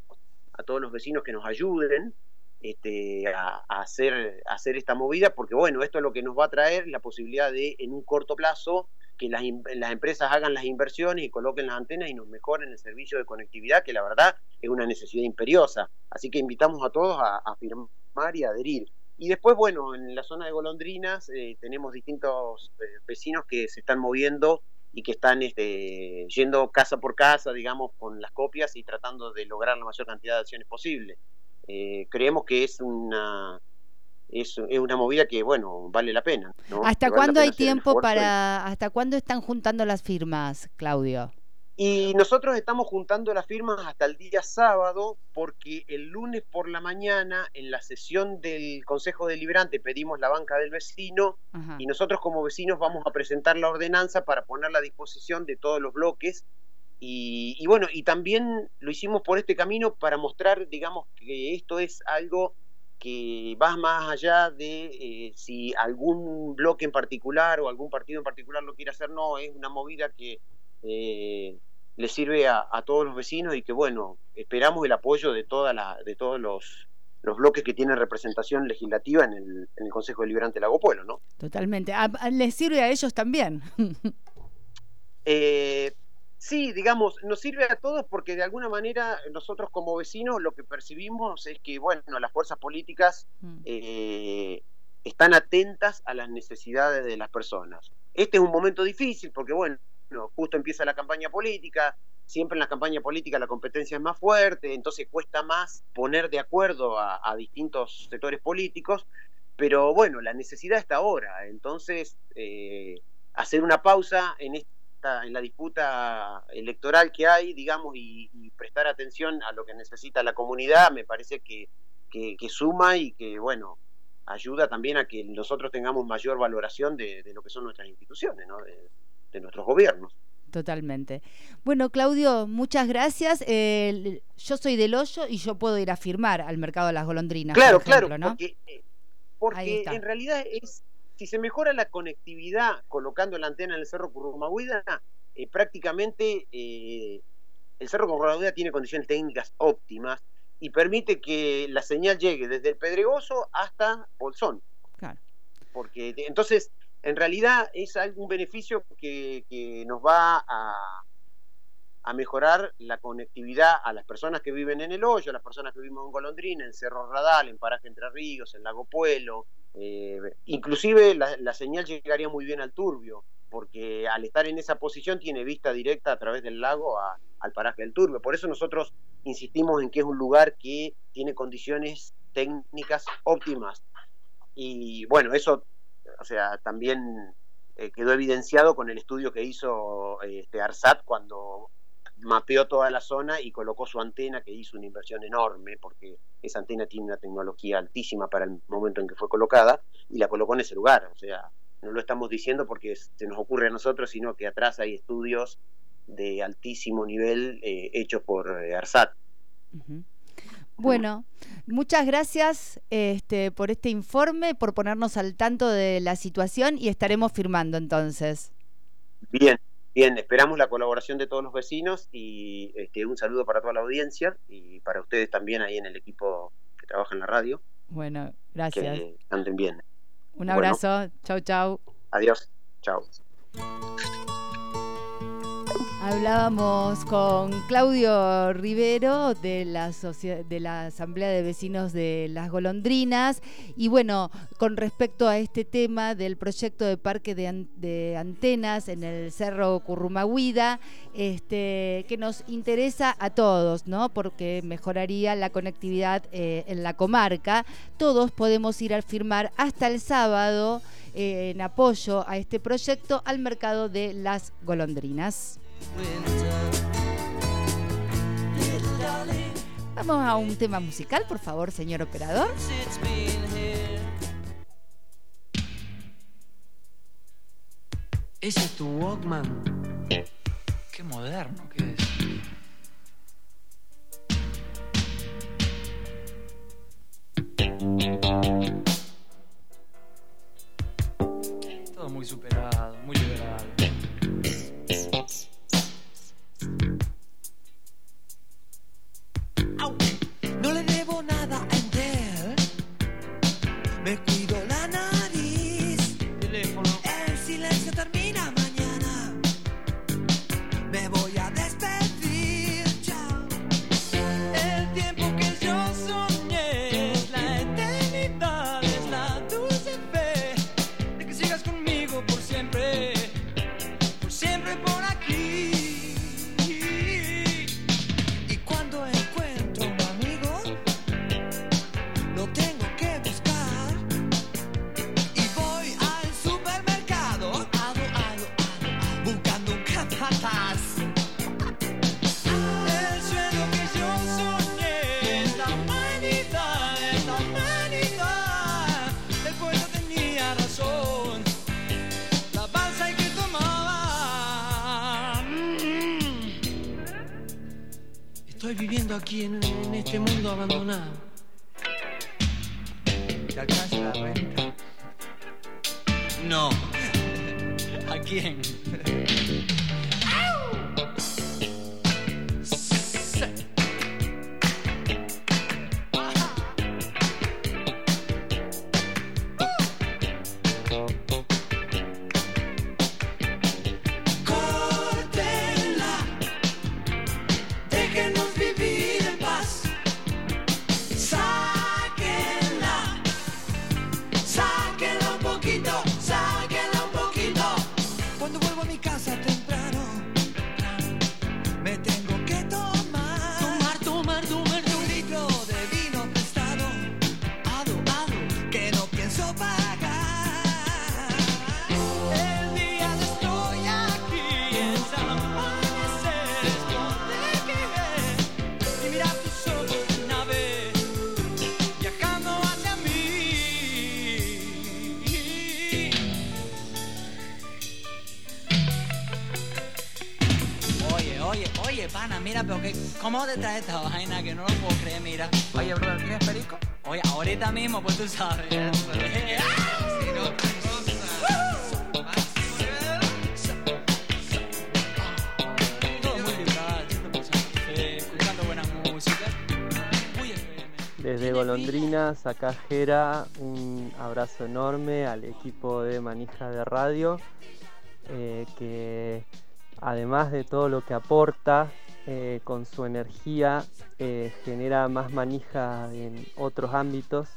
a todos los vecinos que nos ayuden este, a, hacer, esta movida, porque bueno, esto es lo que nos va a traer la posibilidad de, en un corto plazo, que las, las empresas hagan las inversiones y coloquen las antenas y nos mejoren el servicio de conectividad, que la verdad es una necesidad imperiosa. Así que invitamos a todos a, a firmar y a adherir. Y después, bueno, en la zona de golondrinas eh, tenemos distintos eh, vecinos que se están moviendo y que están este, yendo casa por casa, digamos, con las copias y tratando de lograr la mayor cantidad de acciones posible. Eh, creemos que es una es, es una movida que, bueno, vale la pena. ¿no? ¿Hasta vale cuándo hay tiempo y- para, hasta cuándo están juntando las firmas, Claudio? Y nosotros estamos juntando las firmas hasta el día sábado porque el lunes por la mañana en la sesión del Consejo Deliberante pedimos la banca del vecino Ajá. y nosotros como vecinos vamos a presentar la ordenanza para ponerla a disposición de todos los bloques y, y bueno, y también lo hicimos por este camino para mostrar, digamos, que esto es algo que va más allá de eh, si algún bloque en particular o algún partido en particular lo quiere hacer, no, es una movida que eh, le sirve a, a todos los vecinos y que bueno, esperamos el apoyo de toda la, de todos los, los bloques que tienen representación legislativa en el, en el Consejo Deliberante de Lago Pueblo, ¿no? Totalmente. A- a- ¿Les sirve a ellos también? Eh, sí, digamos, nos sirve a todos porque de alguna manera nosotros como vecinos lo que percibimos es que, bueno, las fuerzas políticas eh, están atentas a las necesidades de las personas. Este es un momento difícil porque, bueno, justo empieza la campaña política, siempre en la campaña política la competencia es más fuerte, entonces cuesta más poner de acuerdo a, a distintos sectores políticos, pero bueno, la necesidad está ahora, entonces eh, hacer una pausa en esta en la disputa electoral que hay, digamos, y, y prestar atención a lo que necesita la comunidad, me parece que, que, que suma y que, bueno, ayuda también a que nosotros tengamos mayor valoración de, de lo que son nuestras instituciones, ¿no? de, de nuestros gobiernos. Totalmente. Bueno, Claudio, muchas gracias. Eh, yo soy del Hoyo y yo puedo ir a firmar al mercado de las golondrinas. Claro, por ejemplo, claro, ¿no? porque, eh, porque en realidad es, si se mejora la conectividad colocando la antena en el Cerro Currumahuida, eh, prácticamente eh, el Cerro Currumahuida tiene condiciones técnicas óptimas y permite que la señal llegue desde el Pedregoso hasta Bolsón. Claro. Porque entonces, en realidad es algún beneficio que, que nos va a, a mejorar la conectividad a las personas que viven en el hoyo, a las personas que vivimos en Golondrina, en Cerro Radal, en Paraje Entre Ríos, en Lago Puelo. Eh, inclusive la, la señal llegaría muy bien al Turbio, porque al estar en esa posición tiene vista directa a través del lago a- al paraje del Turbio. Por eso nosotros insistimos en que es un lugar que tiene condiciones técnicas óptimas. Y bueno, eso, o sea, también eh, quedó evidenciado con el estudio que hizo este, ARSAT cuando mapeó toda la zona y colocó su antena, que hizo una inversión enorme, porque esa antena tiene una tecnología altísima para el momento en que fue colocada, y la colocó en ese lugar. O sea, no lo estamos diciendo porque se nos ocurre a nosotros, sino que atrás hay estudios de altísimo nivel eh, hechos por eh, ARSAT. Bueno, muchas gracias este, por este informe, por ponernos al tanto de la situación y estaremos firmando entonces. Bien, bien, esperamos la colaboración de todos los vecinos y este, un saludo para toda la audiencia y para ustedes también ahí en el equipo que trabaja en la radio. Bueno, gracias. Que anden bien. Un abrazo, chau, chau. Adiós, chau. Hablábamos con Claudio Rivero de la, Asamblea de Vecinos de Las Golondrinas y bueno, con respecto a este tema del proyecto de parque de, antenas en el Cerro Currumahuida, este, que nos interesa a todos, ¿no? Porque mejoraría la conectividad eh, en la comarca. Todos podemos ir a firmar hasta el sábado eh, en apoyo a este proyecto al mercado de Las Golondrinas. Vamos a un tema musical, por favor, señor operador. Ese es tu Walkman. Qué moderno que es. Todo muy superado, que, ¿cómo te traes esta vaina? Que no lo puedo creer, mira. Oye, brother, ¿quieres perico? Oye, ahorita mismo, pues tú sabes. Si no, Todo muy liberal, 100% café, escuchando buena música. Muy FM. Desde Golondrinas, acá Jera, un abrazo enorme al equipo de Manija de Radio, eh, que además de todo lo que aporta eh, con su energía, eh, genera más manija en otros ámbitos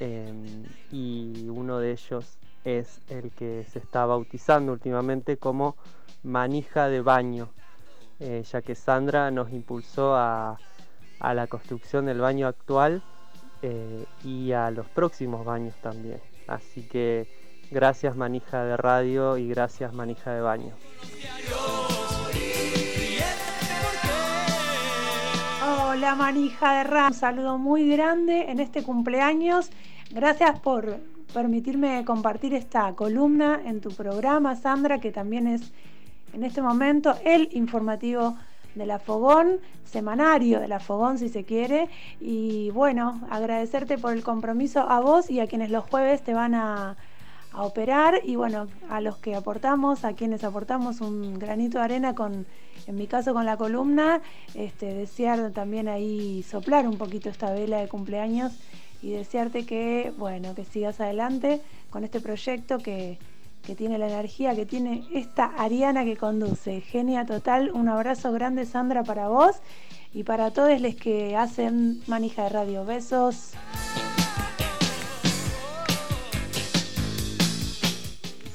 eh, y uno de ellos es el que se está bautizando últimamente como manija de baño, eh, ya que Sandra nos impulsó a, a la construcción del baño actual y a los próximos baños también. Así que gracias manija de radio y gracias manija de baño. Hola manija de RAM, un saludo muy grande en este cumpleaños. Gracias por permitirme compartir esta columna en tu programa, Sandra, que también es en este momento el informativo de la Fogón, semanario de la Fogón si se quiere. Y bueno, agradecerte por el compromiso a vos y a quienes los jueves te van a, a operar y bueno, a los que aportamos, a quienes aportamos un granito de arena con, en mi caso con la columna, este, desear también ahí soplar un poquito esta vela de cumpleaños y desearte que, bueno, que sigas adelante con este proyecto que, que tiene la energía que tiene esta Ariana que conduce. Genia total, un abrazo grande Sandra para vos y para todos los que hacen manija de radio. Besos.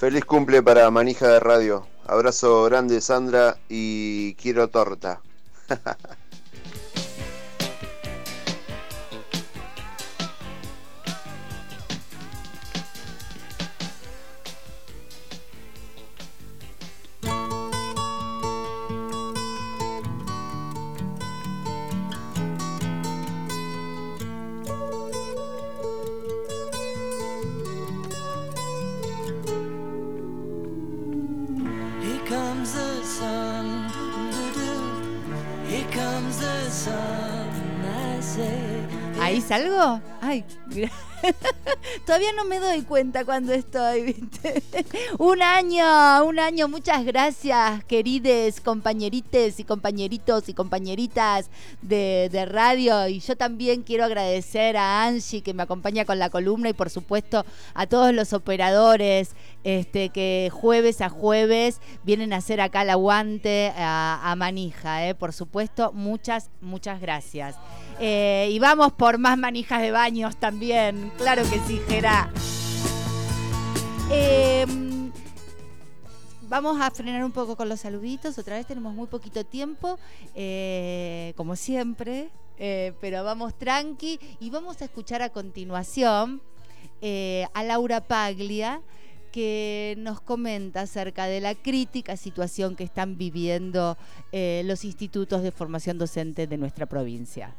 Feliz cumple para Manija de Radio. Abrazo grande Sandra y quiero torta. ¿Ahí salgo? Ay, Todavía no me doy cuenta cuando estoy, ¿viste? un año, un año. Muchas gracias, querides compañerites y compañeritos y compañeritas de, de radio. Y yo también quiero agradecer a Angie que me acompaña con la columna y por supuesto a todos los operadores este, que jueves a jueves vienen a hacer acá el aguante a, a Manija. ¿eh? Por supuesto, muchas, muchas gracias. Eh, y vamos por más manijas de baños también. Claro que sí, Gerá. Eh, vamos a frenar un poco con los saluditos. Otra vez tenemos muy poquito tiempo, eh, como siempre. eh, pero vamos tranqui y vamos a escuchar a continuación eh, a Laura Paglia que nos comenta acerca de la crítica situación que están viviendo los institutos de formación docente de nuestra provincia.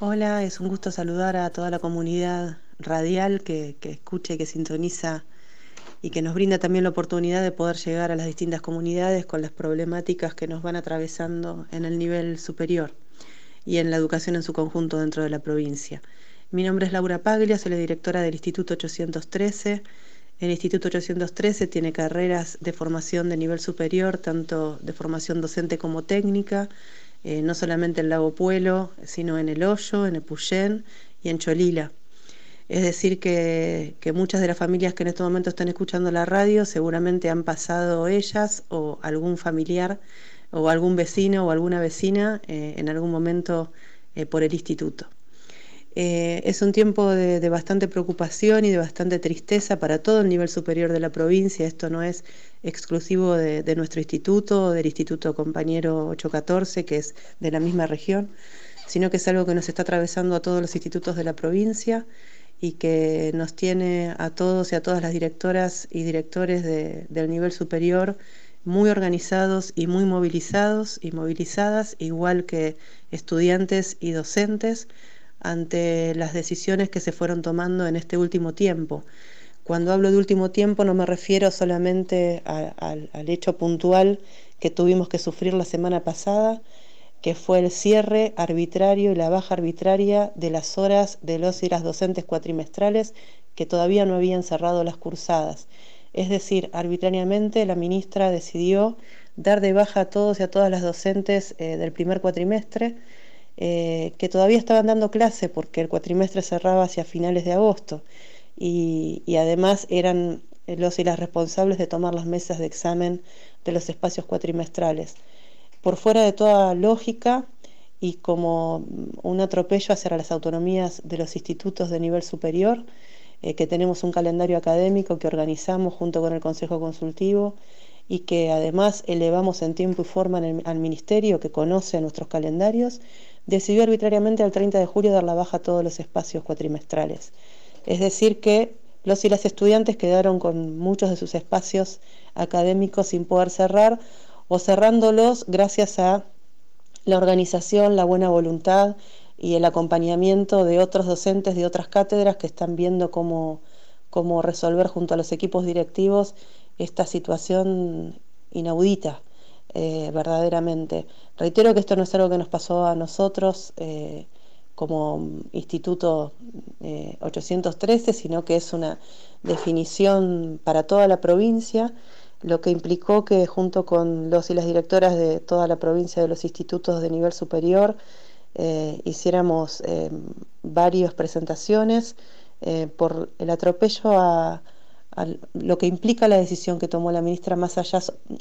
Hola, es un gusto saludar a toda la comunidad radial que, escucha y que sintoniza y que nos brinda también la oportunidad de poder llegar a las distintas comunidades con las problemáticas que nos van atravesando en el nivel superior y en la educación en su conjunto dentro de la provincia. Mi nombre es Laura Paglia, soy la directora del Instituto 813. El Instituto 813 tiene carreras de formación de nivel superior, tanto de formación docente como técnica, eh, no solamente en Lago Puelo, sino en El Hoyo, en Epuyén y en Cholila. Es decir, que, muchas de las familias que en este momento están escuchando la radio seguramente han pasado ellas o algún familiar o algún vecino o alguna vecina eh, en algún momento eh, por el instituto. Eh, es un tiempo de, bastante preocupación y de bastante tristeza para todo el nivel superior de la provincia. Esto no es exclusivo de, nuestro instituto, del Instituto Compañero 814, que es de la misma región, sino que es algo que nos está atravesando a todos los institutos de la provincia y que nos tiene a todos y a todas las directoras y directores de, del nivel superior muy organizados y muy movilizados y movilizadas, igual que estudiantes y docentes, ante las decisiones que se fueron tomando en este último tiempo. Cuando hablo de último tiempo no me refiero solamente al hecho puntual que tuvimos que sufrir la semana pasada, que fue el cierre arbitrario y la baja arbitraria de las horas de los y las docentes cuatrimestrales que todavía no habían cerrado las cursadas. Es decir, arbitrariamente la ministra decidió dar de baja a todos y a todas las docentes eh, del primer cuatrimestre eh, que todavía estaban dando clase porque el cuatrimestre cerraba hacia finales de agosto. Y, además eran los y las responsables de tomar las mesas de examen de los espacios cuatrimestrales. Por fuera de toda lógica y como un atropello hacia las autonomías de los institutos de nivel superior, eh, que tenemos un calendario académico que organizamos junto con el Consejo Consultivo y que además elevamos en tiempo y forma al Ministerio, que conoce nuestros calendarios, decidió arbitrariamente al 30 de julio dar la baja a todos los espacios cuatrimestrales. Es decir, que los y las estudiantes quedaron con muchos de sus espacios académicos sin poder cerrar o cerrándolos gracias a la organización, la buena voluntad y el acompañamiento de otros docentes de otras cátedras que están viendo cómo, cómo resolver junto a los equipos directivos esta situación inaudita, eh, verdaderamente. Reitero que esto no es algo que nos pasó a nosotros eh, como Instituto 813, sino que es una definición para toda la provincia lo que implicó que junto con los y las directoras de toda la provincia de los institutos de nivel superior eh, hiciéramos eh, varias presentaciones eh, por el atropello a, lo que implica la decisión que tomó la ministra más allá,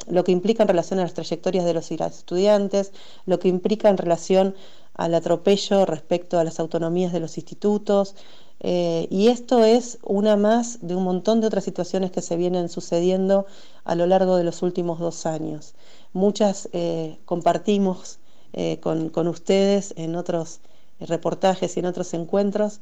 lo que implica en relación a las trayectorias de los estudiantes, lo que implica en relación al atropello respecto a las autonomías de los institutos, eh, y esto es una más de un montón de otras situaciones que se vienen sucediendo a lo largo de los últimos dos años. Muchas eh, compartimos eh, con, con, ustedes en otros reportajes y en otros encuentros,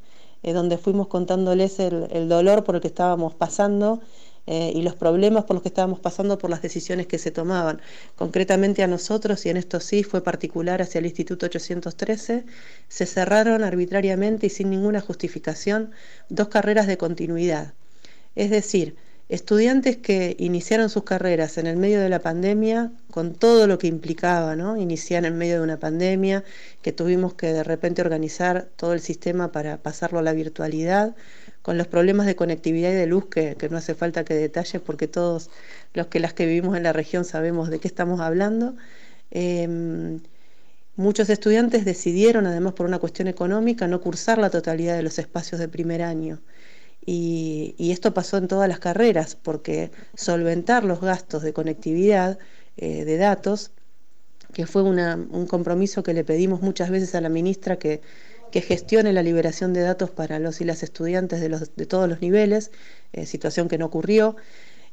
donde fuimos contándoles el, el dolor por el que estábamos pasando eh, y los problemas por los que estábamos pasando por las decisiones que se tomaban. Concretamente a nosotros, y en esto sí fue particular hacia el Instituto 813, se cerraron arbitrariamente y sin ninguna justificación dos carreras de continuidad. Es decir, estudiantes que iniciaron sus carreras en el medio de la pandemia, con todo lo que implicaba, ¿no? Iniciar en medio de una pandemia, que tuvimos que de repente organizar todo el sistema para pasarlo a la virtualidad, con los problemas de conectividad y de luz que, que, no hace falta que detalle porque todos los que las que vivimos en la región sabemos de qué estamos hablando. Eh, muchos estudiantes decidieron, además por una cuestión económica, no cursar la totalidad de los espacios de primer año. Y, y esto pasó en todas las carreras, porque solventar los gastos de conectividad eh, de datos, que fue una, un compromiso que le pedimos muchas veces a la ministra que gestione la liberación de datos para los y las estudiantes de, los, de todos los niveles, eh, situación que no ocurrió.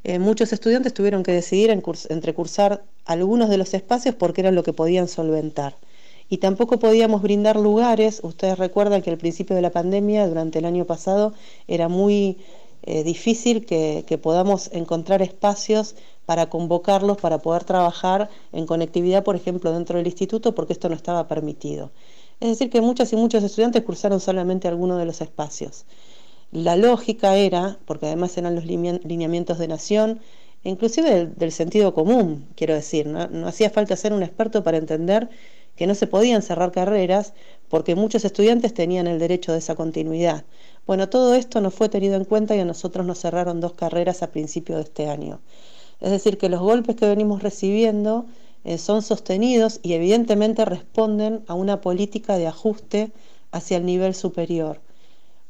Eh, muchos estudiantes tuvieron que decidir en entre cursar algunos de los espacios porque era lo que podían solventar. Y tampoco podíamos brindar lugares, ustedes recuerdan que al principio de la pandemia, durante el año pasado, era muy eh, difícil que, podamos encontrar espacios para convocarlos, para poder trabajar en conectividad, por ejemplo, dentro del instituto, porque esto no estaba permitido. Es decir, que muchas y muchos estudiantes cursaron solamente algunos de los espacios. La lógica era, porque además eran los lineamientos de nación, inclusive del, sentido común, quiero decir, no hacía falta ser un experto para entender que no se podían cerrar carreras porque muchos estudiantes tenían el derecho de esa continuidad. Bueno, todo esto no fue tenido en cuenta y a nosotros nos cerraron dos carreras a principio de este año. Es decir, que los golpes que venimos recibiendo eh, son sostenidos y evidentemente responden a una política de ajuste hacia el nivel superior.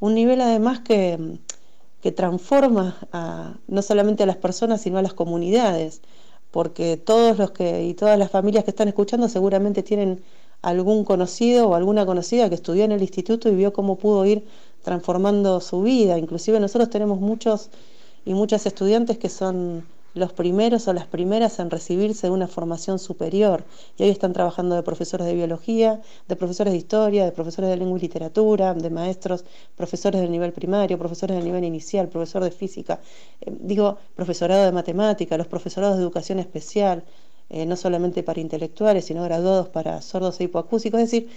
Un nivel además que, que transforma no solamente a las personas, sino a las comunidades, porque todos los que y todas las familias que están escuchando seguramente tienen algún conocido o alguna conocida que estudió en el instituto y vio cómo pudo ir transformando su vida. Inclusive nosotros tenemos muchos y muchas estudiantes que son los primeros o las primeras en recibirse de una formación superior. Y hoy están trabajando de profesores de biología, de profesores de historia, de profesores de lengua y literatura, de maestros, profesores del nivel primario, profesores del nivel inicial, profesor de física, eh, digo, profesorado de matemática, los profesorados de educación especial, eh, no solamente para intelectuales, sino graduados para sordos e hipoacúsicos, es decir,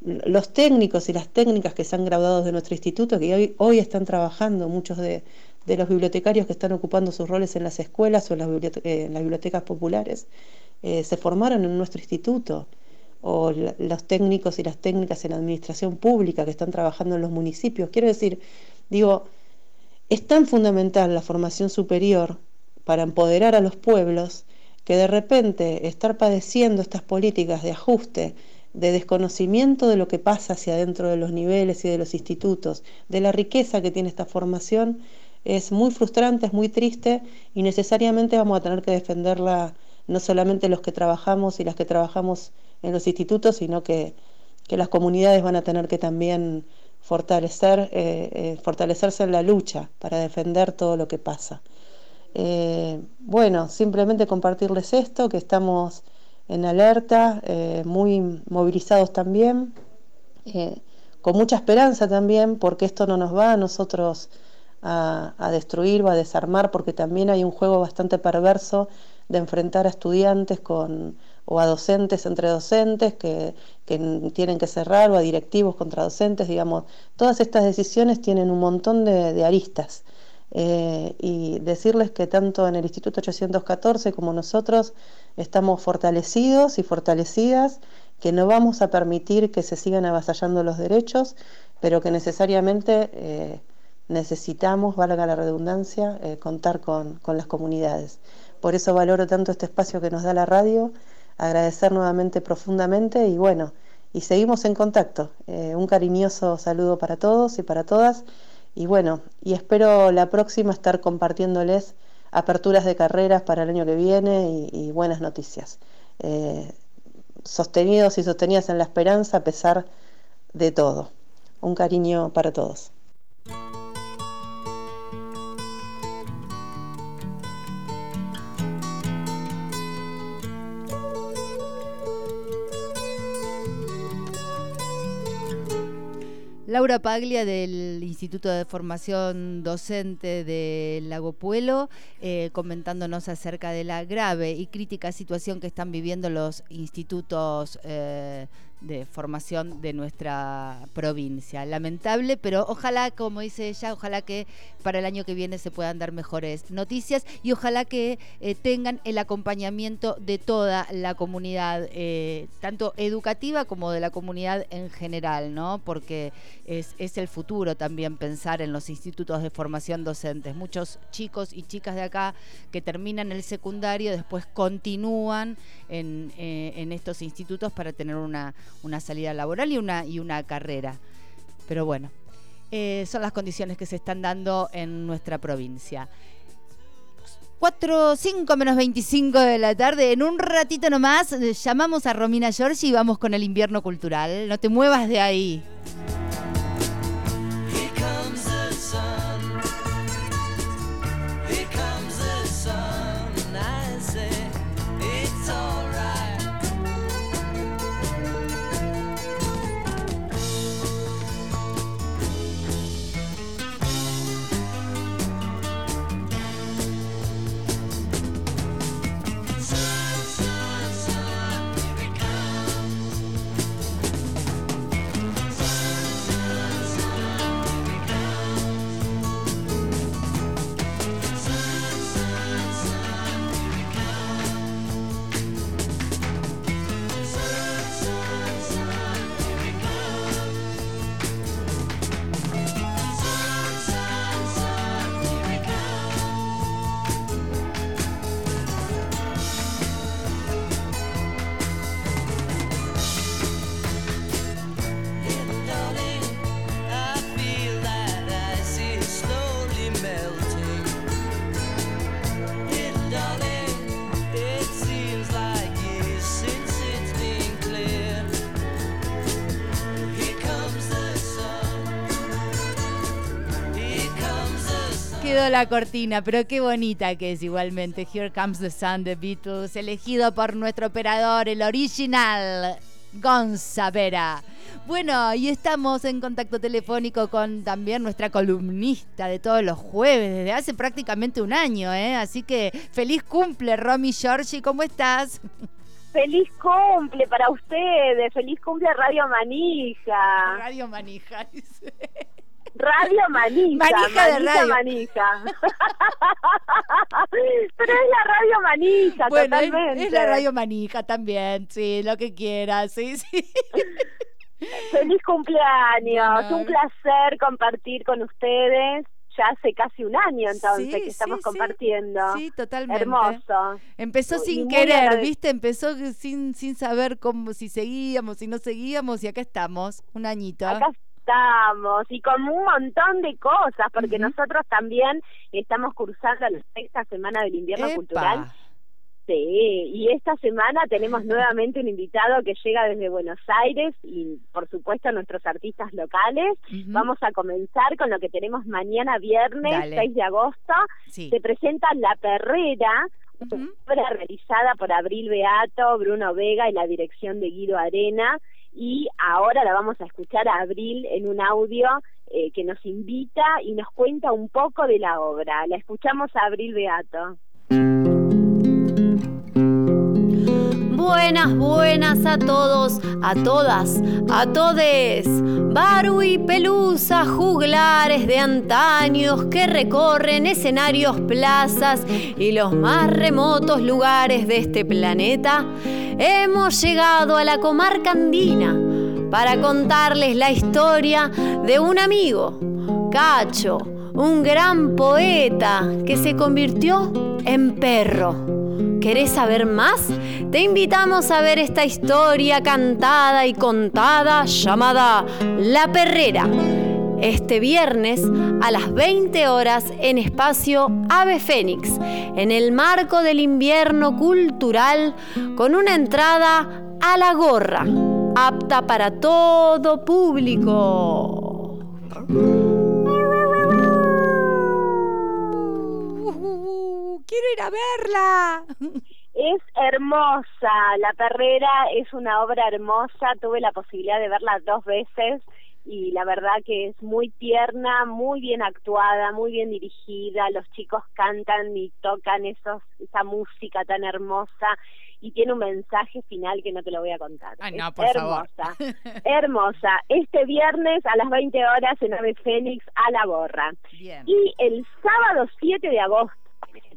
los técnicos y las técnicas que se han graduado de nuestro instituto, que hoy, hoy están trabajando, muchos de, de los bibliotecarios que están ocupando sus roles en las escuelas o en las, eh, bibliotecas populares, eh, se formaron en nuestro instituto, o la, los técnicos y las técnicas en administración pública que están trabajando en los municipios. Quiero decir, digo, es tan fundamental la formación superior para empoderar a los pueblos que de repente estar padeciendo estas políticas de ajuste, de desconocimiento de lo que pasa hacia adentro de los niveles y de los institutos, de la riqueza que tiene esta formación, es muy frustrante, es muy triste y necesariamente vamos a tener que defenderla no solamente los que trabajamos y las que trabajamos en los institutos, sino que, que las comunidades van a tener que también fortalecer, eh, eh, fortalecerse en la lucha para defender todo lo que pasa. Eh, bueno, simplemente compartirles esto, que estamos en alerta, muy movilizados también, con mucha esperanza también, porque esto no nos va a nosotros a, destruir o a desarmar, porque también hay un juego bastante perverso de enfrentar a estudiantes con, o a docentes entre docentes que, que tienen que cerrar o a directivos contra docentes, digamos, todas estas decisiones tienen un montón de, de aristas. Eh, y decirles que tanto en el Instituto 814 como nosotros estamos fortalecidos y fortalecidas, que no vamos a permitir que se sigan avasallando los derechos, pero que necesariamente eh, necesitamos, valga la redundancia, eh, contar con, con las comunidades. Por eso valoro tanto este espacio que nos da la radio, agradecer nuevamente profundamente y bueno, y seguimos en contacto. un cariñoso saludo para todos y para todas y bueno, y espero la próxima estar compartiéndoles aperturas de carreras para el año que viene y, y buenas noticias. Eh, sostenidos y sostenidas en la esperanza a pesar de todo. Un cariño para todos. Laura Paglia del Instituto de Formación Docente de Lago Puelo, eh, comentándonos acerca de la grave y crítica situación que están viviendo los institutos eh, de formación de nuestra provincia. Lamentable, pero ojalá, como dice ella, ojalá que para el año que viene se puedan dar mejores noticias y ojalá que eh, tengan el acompañamiento de toda la comunidad, eh, tanto educativa como de la comunidad en general, ¿no? Porque es, es el futuro también pensar en los institutos de formación docentes. Muchos chicos y chicas de acá que terminan el secundario después continúan en, eh, en estos institutos para tener una una salida laboral y una, y una carrera. Pero bueno, eh, son las condiciones que se están dando en nuestra provincia. 4, 5 menos 25 de la tarde. En un ratito nomás llamamos a Romina Giorgi y vamos con el invierno cultural. No te muevas de ahí. La cortina, pero qué bonita que es igualmente. Here Comes the Sun de Beatles, elegido por nuestro operador, el original, Gonza Vera. Bueno, y estamos en contacto telefónico con también nuestra columnista de todos los jueves, desde hace prácticamente un año, ¿eh? Así que feliz cumple, Romy Giorgi, ¿cómo estás? Feliz cumple para ustedes, feliz cumple Radio Manija. Radio Manija, dice. Radio Manija. Manija de radio. Manija. Pero es la Radio Manija, Bueno, totalmente. es la Radio Manija también, sí, lo que quieras, sí, sí. Feliz cumpleaños, Bueno. un placer compartir con ustedes. Ya hace casi un año entonces Sí, que estamos sí, compartiendo. Sí, totalmente. Hermoso. Empezó sin muy querer, ¿viste? Empezó sin, sin saber cómo, si seguíamos, si no seguíamos, y acá estamos, un añito. Acá estamos y con un montón de cosas, porque nosotros también estamos cursando la sexta semana del invierno Epa. cultural. Sí, y esta semana tenemos nuevamente un invitado que llega desde Buenos Aires y por supuesto nuestros artistas locales. Vamos a comenzar con lo que tenemos mañana viernes, Dale. 6 de agosto. Sí. Se presenta La Perrera, una obra realizada por Abril Beato, Bruno Vega y la dirección de Guido Arena. Y ahora la vamos a escuchar a Abril en un audio eh, que nos invita y nos cuenta un poco de la obra. La escuchamos a Abril Beato. Buenas, buenas a todos, a todas, a todes. Baru y Pelusa, juglares de antaños que recorren escenarios, plazas y los más remotos lugares de este planeta, hemos llegado a la comarca andina para contarles la historia de un amigo, Cacho, un gran poeta que se convirtió en perro. ¿Querés saber más? Te invitamos a ver esta historia cantada y contada llamada La Perrera. Este viernes a las 20 horas en espacio Ave Fénix, en el marco del invierno cultural, con una entrada a la gorra, apta para todo público. Quiero ir a verla. Es hermosa, La Perrera es una obra hermosa, tuve la posibilidad de verla dos veces y la verdad que es muy tierna, muy bien actuada, muy bien dirigida, los chicos cantan y tocan esos, esa música tan hermosa y tiene un mensaje final que no te lo voy a contar. Ay, no, por favor. hermosa, hermosa. Este viernes a las 20 horas en Ave Fénix a la gorra. Bien. Y el sábado 7 de agosto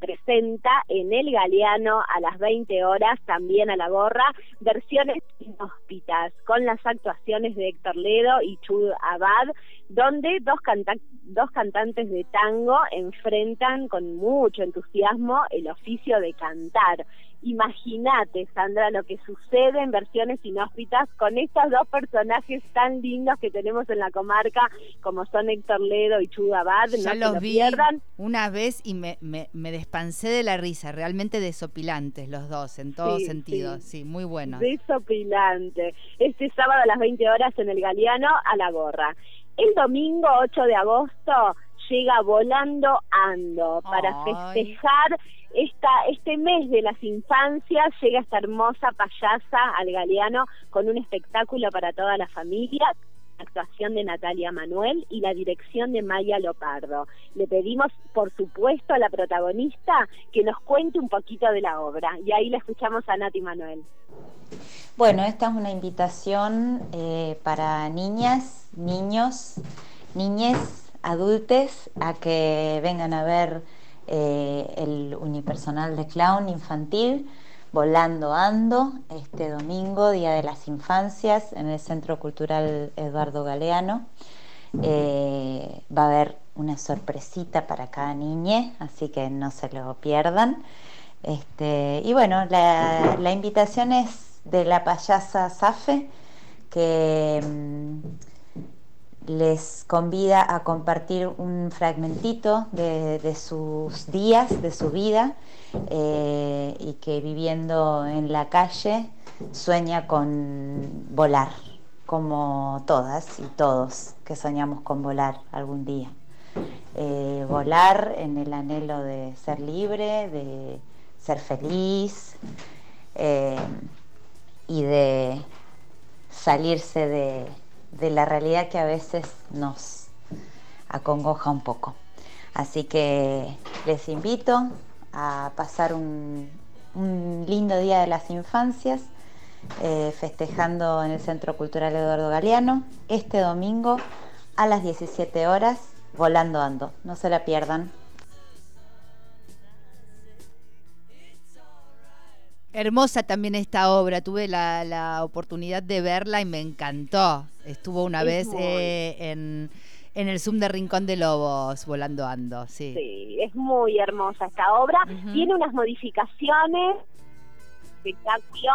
presenta en El Galeano a las 20 horas, también a la gorra, versiones inhóspitas, con las actuaciones de Héctor Ledo y Chud Abad, donde dos, canta- dos cantantes de tango enfrentan con mucho entusiasmo el oficio de cantar. Imagínate, Sandra, lo que sucede en versiones inhóspitas con estos dos personajes tan lindos que tenemos en la comarca, como son Héctor Ledo y Chud Abad. Ya no se los lo vi pierdan. una vez y me, me, me despancé de la risa, realmente desopilantes los dos, en todo Sí, sentido, sí. sí, muy buenos. Desopilante. Este sábado a las 20 horas en el Galeano a la gorra. El domingo 8 de agosto llega Volando Ando para Ay. festejar esta, este mes de las infancias. Llega esta hermosa payasa al Galeano con un espectáculo para toda la familia actuación de Natalia Manuel y la dirección de Maya Lopardo. Le pedimos, por supuesto, a la protagonista que nos cuente un poquito de la obra y ahí la escuchamos a Nati Manuel. Bueno, esta es una invitación eh, para niñas, niños, niñes, adultes, a que vengan a ver eh, el unipersonal de clown infantil Volando Ando este domingo, Día de las Infancias, en el Centro Cultural Eduardo Galeano. Eh, va a haber una sorpresita para cada niñe, así que no se lo pierdan. Este, y bueno, la, la invitación es de la payasa Safe, que mm, les convida a compartir un fragmentito de, de sus días, de su vida, eh, y que viviendo en la calle sueña con volar, como todas y todos que soñamos con volar algún día. Eh, volar en el anhelo de ser libre, de ser feliz eh, y de salirse de, de la realidad que a veces nos acongoja un poco. Así que les invito a pasar un, lindo día de las infancias eh, festejando en el Centro Cultural Eduardo Galeano este domingo a las 17 horas, volando ando. No se la pierdan. Hermosa también esta obra, tuve la, la oportunidad de verla y me encantó. Estuvo una Es vez muy- eh, en, en el Zoom de Rincón de Lobos, volando ando, sí. Sí, es muy hermosa esta obra. Tiene unas modificaciones, espectáculo.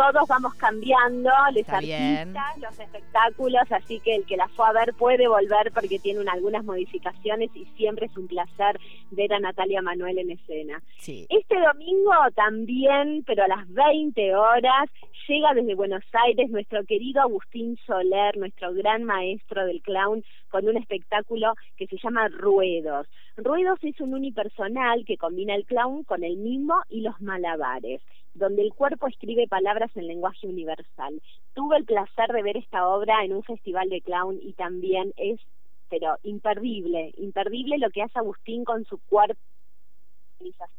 Todos vamos cambiando, Está bien. artistas, los espectáculos, así que el que la fue a ver puede volver porque tiene una- algunas modificaciones y siempre es un placer ver a Natalia Manuel en escena. Sí. Este domingo también, pero a las 20 horas, llega desde Buenos Aires nuestro querido Agustín Soler, nuestro gran maestro del clown, con un espectáculo que se llama Ruedos. Ruedos es un unipersonal que combina el clown con el mismo y los malabares donde el cuerpo escribe palabras en lenguaje universal. Tuve el placer de ver esta obra en un festival de clown y también es, pero imperdible, imperdible lo que hace Agustín con su cuerpo,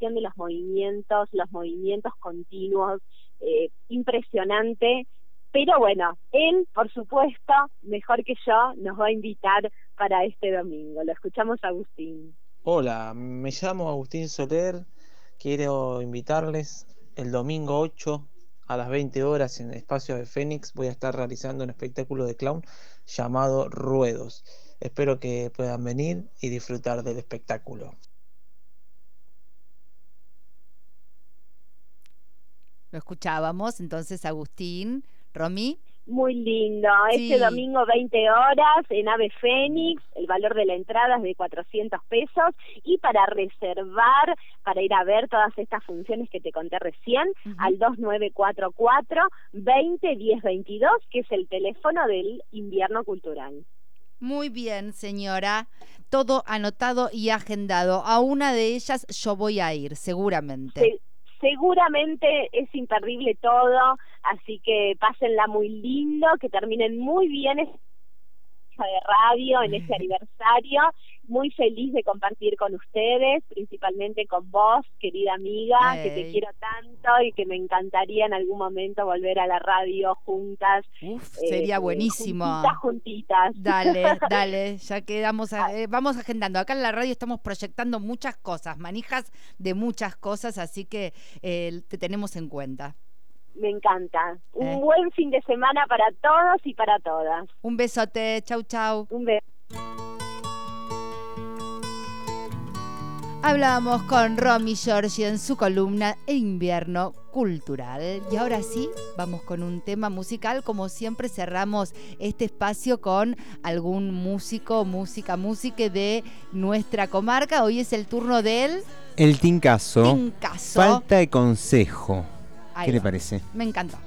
de los movimientos, los movimientos continuos, eh, impresionante. Pero bueno, él, por supuesto, mejor que yo, nos va a invitar para este domingo. Lo escuchamos, Agustín. Hola, me llamo Agustín Soler. Quiero invitarles el domingo 8 a las 20 horas en el espacio de Fénix. Voy a estar realizando un espectáculo de clown llamado Ruedos. Espero que puedan venir y disfrutar del espectáculo. Lo escuchábamos, entonces Agustín, Romy. Muy lindo. Sí. Este domingo 20 horas en Ave Fénix, el valor de la entrada es de 400 pesos y para reservar, para ir a ver todas estas funciones que te conté recién, al 2944 20 10 22, que es el teléfono del invierno cultural. Muy bien, señora. Todo anotado y agendado. A una de ellas yo voy a ir, seguramente. Se- seguramente es imperdible todo, así que pásenla muy lindo, que terminen muy bien esta de radio en este aniversario. Muy feliz de compartir con ustedes, principalmente con vos, querida amiga, que te quiero tanto y que me encantaría en algún momento volver a la radio juntas. Sería eh, buenísimo. Juntitas, juntitas. Dale, dale, ya quedamos, a- eh, vamos agendando. Acá en la radio estamos proyectando muchas cosas, manijas de muchas cosas, así que eh, te tenemos en cuenta. Me encanta. Un Eh. buen fin de semana para todos y para todas. Un besote, chau, chau. Un beso. Hablábamos con Romy Giorgi en su columna Invierno Cultural. Y ahora sí, vamos con un tema musical. Como siempre, cerramos este espacio con algún músico, música, música de nuestra comarca. Hoy es el turno del. El Tincaso. Tincaso. Falta de consejo. Ahí ¿Qué le parece? Me encantó.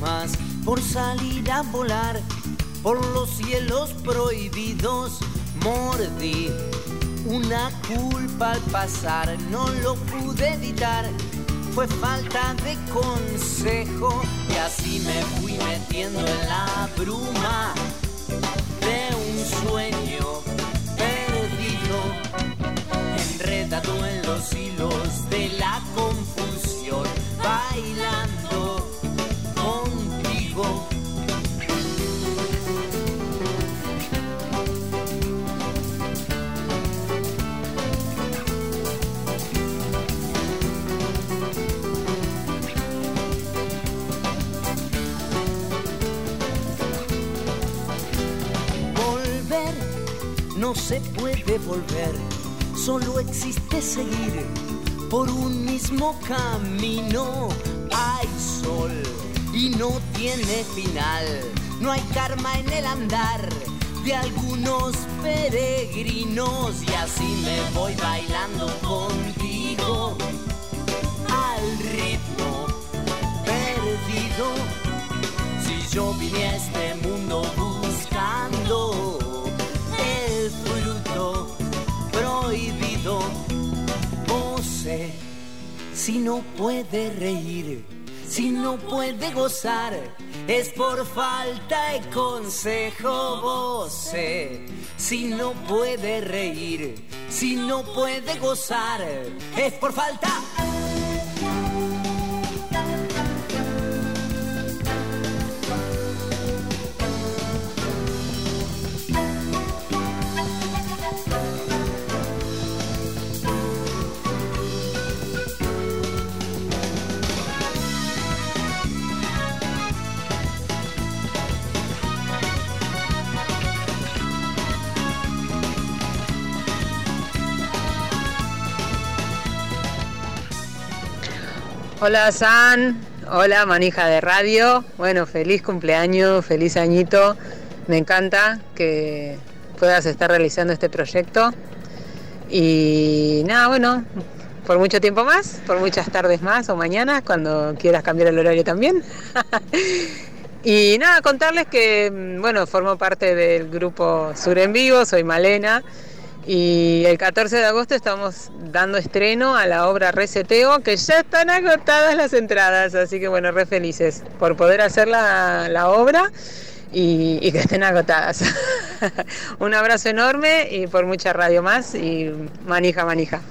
Más, por salir a volar por los cielos prohibidos, mordí una culpa al pasar, no lo pude evitar, fue falta de consejo y así me fui metiendo en la bruma de un sueño se puede volver, solo existe seguir por un mismo camino. Hay sol y no tiene final, no hay karma en el andar de algunos peregrinos y así me voy bailando contigo al ritmo perdido. Si yo vine a este mundo si no puede reír, si no puede gozar, es por falta de consejo. Vos si no puede reír, si no puede gozar, es por falta. Hola San, hola manija de radio. Bueno, feliz cumpleaños, feliz añito. Me encanta que puedas estar realizando este proyecto. Y nada, bueno, por mucho tiempo más, por muchas tardes más o mañanas, cuando quieras cambiar el horario también. y nada, contarles que, mm, bueno, formo parte del grupo Sur en Vivo, soy Malena. Y el 14 de agosto estamos dando estreno a la obra Reseteo, que ya están agotadas las entradas, así que bueno, re felices por poder hacer la, la obra y, y que estén agotadas. Un abrazo enorme y por mucha radio más y manija, manija.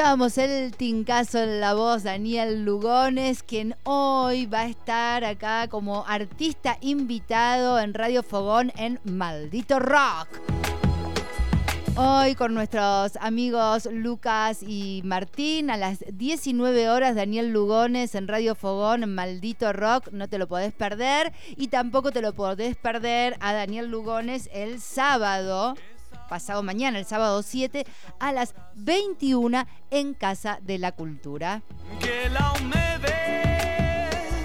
El tincazo en la voz Daniel Lugones, quien hoy va a estar acá como artista invitado en Radio Fogón en Maldito Rock. Hoy con nuestros amigos Lucas y Martín a las 19 horas Daniel Lugones en Radio Fogón en Maldito Rock, no te lo podés perder y tampoco te lo podés perder a Daniel Lugones el sábado pasado mañana, el sábado 7, a las 21 en Casa de la Cultura.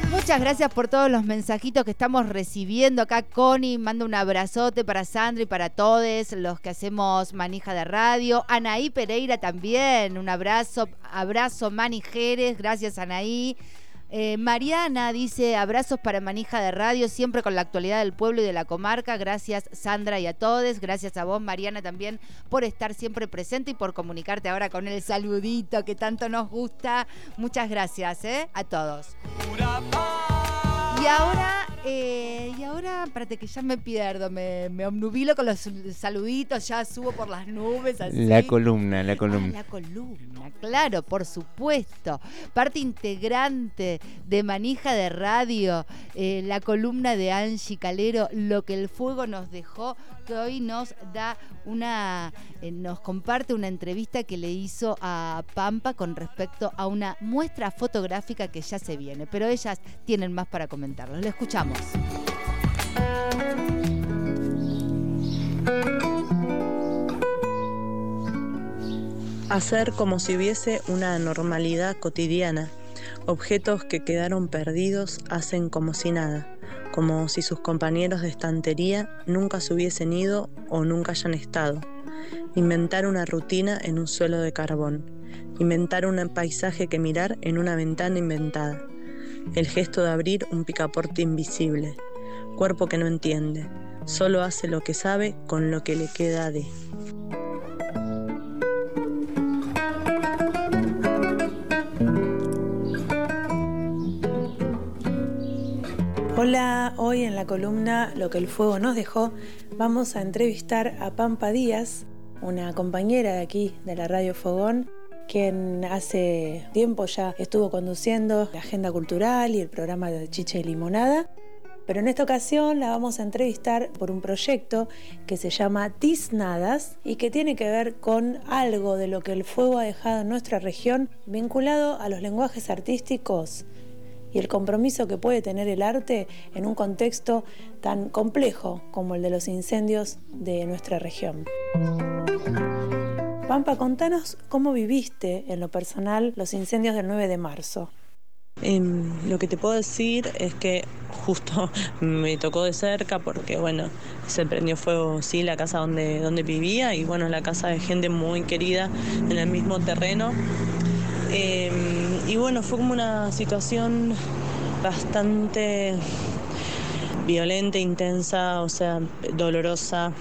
Muchas gracias por todos los mensajitos que estamos recibiendo acá. Connie manda un abrazote para Sandra y para todos los que hacemos manija de radio. Anaí Pereira también, un abrazo, abrazo Manijeres, gracias Anaí. Eh, Mariana dice abrazos para Manija de Radio, siempre con la actualidad del pueblo y de la comarca. Gracias Sandra y a todos. Gracias a vos Mariana también por estar siempre presente y por comunicarte ahora con el saludito que tanto nos gusta. Muchas gracias ¿eh? a todos. Y ahora, eh, y ahora, espérate que ya me pierdo, me, me obnubilo con los saluditos, ya subo por las nubes así. La columna, la Ah, columna. la columna, claro, por supuesto. Parte integrante de Manija de Radio, eh, la columna de Angie Calero, Lo que el fuego nos dejó, que hoy nos da una, eh, nos comparte una entrevista que le hizo a Pampa con respecto a una muestra fotográfica que ya se viene. Pero ellas tienen más para comentarlos. Le escuchamos. Hacer como si hubiese una normalidad cotidiana. Objetos que quedaron perdidos hacen como si nada, como si sus compañeros de estantería nunca se hubiesen ido o nunca hayan estado. Inventar una rutina en un suelo de carbón. Inventar un paisaje que mirar en una ventana inventada. El gesto de abrir un picaporte invisible. Cuerpo que no entiende. Solo hace lo que sabe con lo que le queda de. Hola, hoy en la columna Lo que el fuego nos dejó vamos a entrevistar a Pampa Díaz, una compañera de aquí de la Radio Fogón, quien hace tiempo ya estuvo conduciendo la agenda cultural y el programa de Chicha y Limonada. Pero en esta ocasión la vamos a entrevistar por un proyecto que se llama Tiznadas y que tiene que ver con algo de lo que el fuego ha dejado en nuestra región vinculado a los lenguajes artísticos y el compromiso que puede tener el arte en un contexto tan complejo como el de los incendios de nuestra región. Pampa, contanos cómo viviste en lo personal los incendios del 9 de marzo. Em, lo que te puedo decir es que justo me tocó de cerca porque bueno, se prendió fuego sí la casa donde, donde vivía y bueno, la casa de gente muy querida en el mismo terreno. Em, y bueno, fue como una situación bastante violenta, intensa, o sea, dolorosa.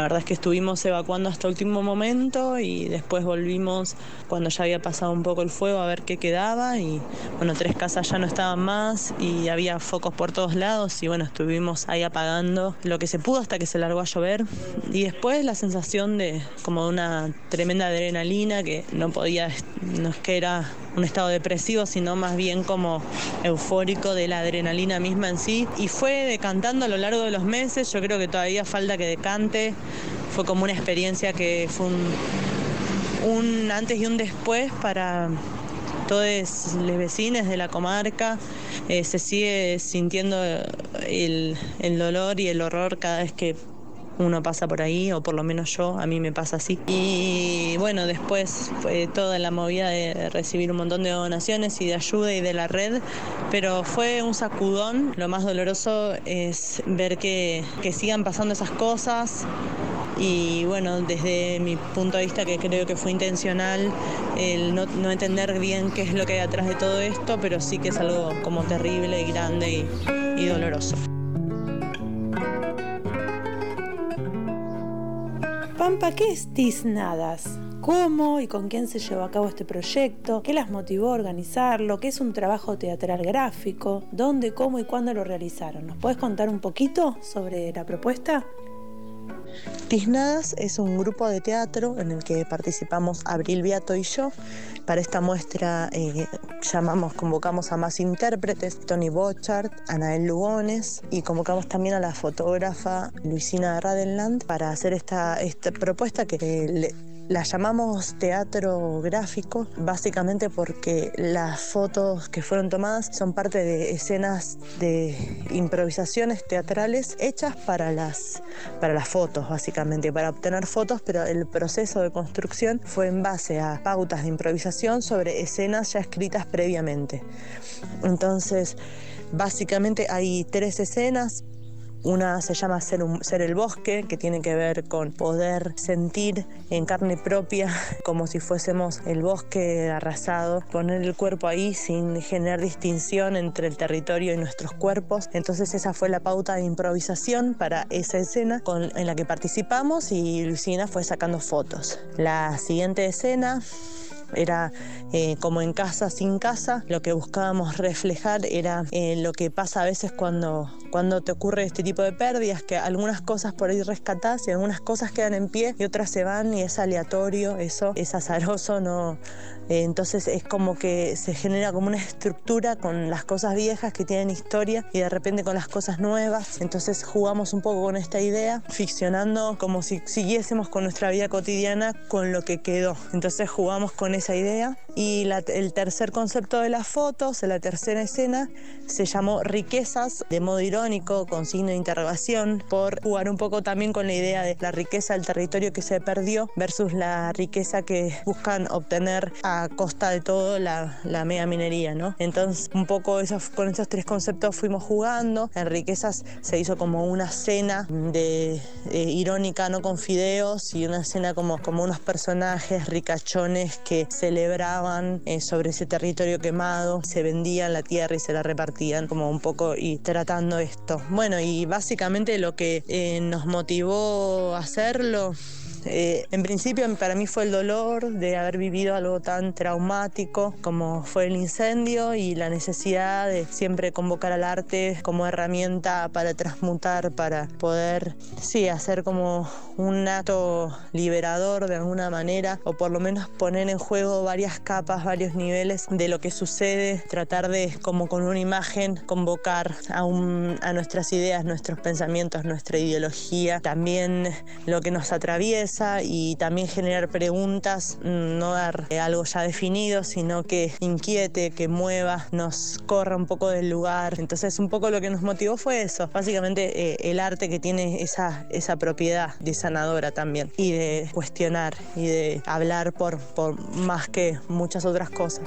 La verdad es que estuvimos evacuando hasta último momento y después volvimos cuando ya había pasado un poco el fuego a ver qué quedaba y bueno, tres casas ya no estaban más y había focos por todos lados y bueno, estuvimos ahí apagando lo que se pudo hasta que se largó a llover. Y después la sensación de como una tremenda adrenalina que no podía, no es que era un estado depresivo, sino más bien como eufórico de la adrenalina misma en sí. Y fue decantando a lo largo de los meses, yo creo que todavía falta que decante fue como una experiencia que fue un, antes y un después para todos los vecinos de la comarca. Eh, se sigue sintiendo el, el dolor y el horror cada vez que uno pasa por ahí, o por lo menos yo, a mí me pasa así. Y bueno, después fue toda la movida de recibir un montón de donaciones y de ayuda y de la red, pero fue un sacudón. Lo más doloroso es ver que, que sigan pasando esas cosas. Y bueno, desde mi punto de vista, que creo que fue intencional, el no, entender bien qué es lo que hay atrás de todo esto, pero sí que es algo como terrible y grande y, y doloroso. Pampa, ¿qué es Tiznadas? ¿Cómo y con quién se llevó a cabo este proyecto? ¿Qué las motivó a organizarlo? ¿Qué es un trabajo teatral gráfico? ¿Dónde, cómo y cuándo lo realizaron? ¿Nos puedes contar un poquito sobre la propuesta? Tiznadas es un grupo de teatro en el que participamos Abril Beato y yo. Para esta muestra eh, llamamos, convocamos a más intérpretes, Tony Bochart, Anael Lugones y convocamos también a la fotógrafa Luisina Radenland para hacer esta, esta propuesta que le, la llamamos teatro gráfico básicamente porque las fotos que fueron tomadas son parte de escenas de improvisaciones teatrales hechas para las, para las fotos, básicamente, para obtener fotos, pero el proceso de construcción fue en base a pautas de improvisación sobre escenas ya escritas previamente. Entonces, básicamente hay tres escenas una se llama ser, el bosque, que tiene que ver con poder sentir en carne propia como si fuésemos el bosque arrasado, poner el cuerpo ahí sin generar distinción entre el territorio y nuestros cuerpos. Entonces esa fue la pauta de improvisación para esa escena en la que participamos y Lucina fue sacando fotos. La siguiente escena era eh, como en casa sin casa, lo que buscábamos reflejar era eh, lo que pasa a veces cuando, cuando te ocurre este tipo de pérdidas, que algunas cosas por ahí rescatás y algunas cosas quedan en pie y otras se van y es aleatorio, eso es azaroso, no, eh, entonces es como que se genera como una estructura con las cosas viejas que tienen historia y de repente con las cosas nuevas. Entonces jugamos un poco con esta idea, ficcionando como si siguiésemos con nuestra vida cotidiana con lo que quedó. Entonces jugamos con esa idea. Y el tercer concepto de las fotos, la tercera escena, se llamó riquezas, de modo irónico, con signo de interrogación, por jugar un poco también con la idea de la riqueza del territorio que se perdió versus la riqueza que buscan obtener a costa de todo la, la mega minería, ¿no? Entonces, un poco esos, con esos tres conceptos fuimos jugando. En riquezas se hizo como una cena de, de irónica, no con fideos, y una cena como, como unos personajes ricachones que celebraban eh, sobre ese territorio quemado, se vendían la tierra y se la repartían como un poco y tratando Bueno, y básicamente lo que eh, nos motivó a hacerlo Eh, en principio para mí fue el dolor de haber vivido algo tan traumático como fue el incendio y la necesidad de siempre convocar al arte como herramienta para transmutar, para poder, sí, hacer como un acto liberador de alguna manera o por lo menos poner en juego varias capas, varios niveles de lo que sucede, tratar de como con una imagen convocar a, un, a nuestras ideas, nuestros pensamientos, nuestra ideología, también lo que nos atraviesa y también generar preguntas, mm, no dar algo ya definido, sino que inquiete, que mueva, nos corra un poco del lugar. Entonces un poco lo que nos motivó fue eso, básicamente eh, el arte que tiene esa, esa propiedad de sanadora también y de cuestionar y de hablar por, por más que muchas otras cosas.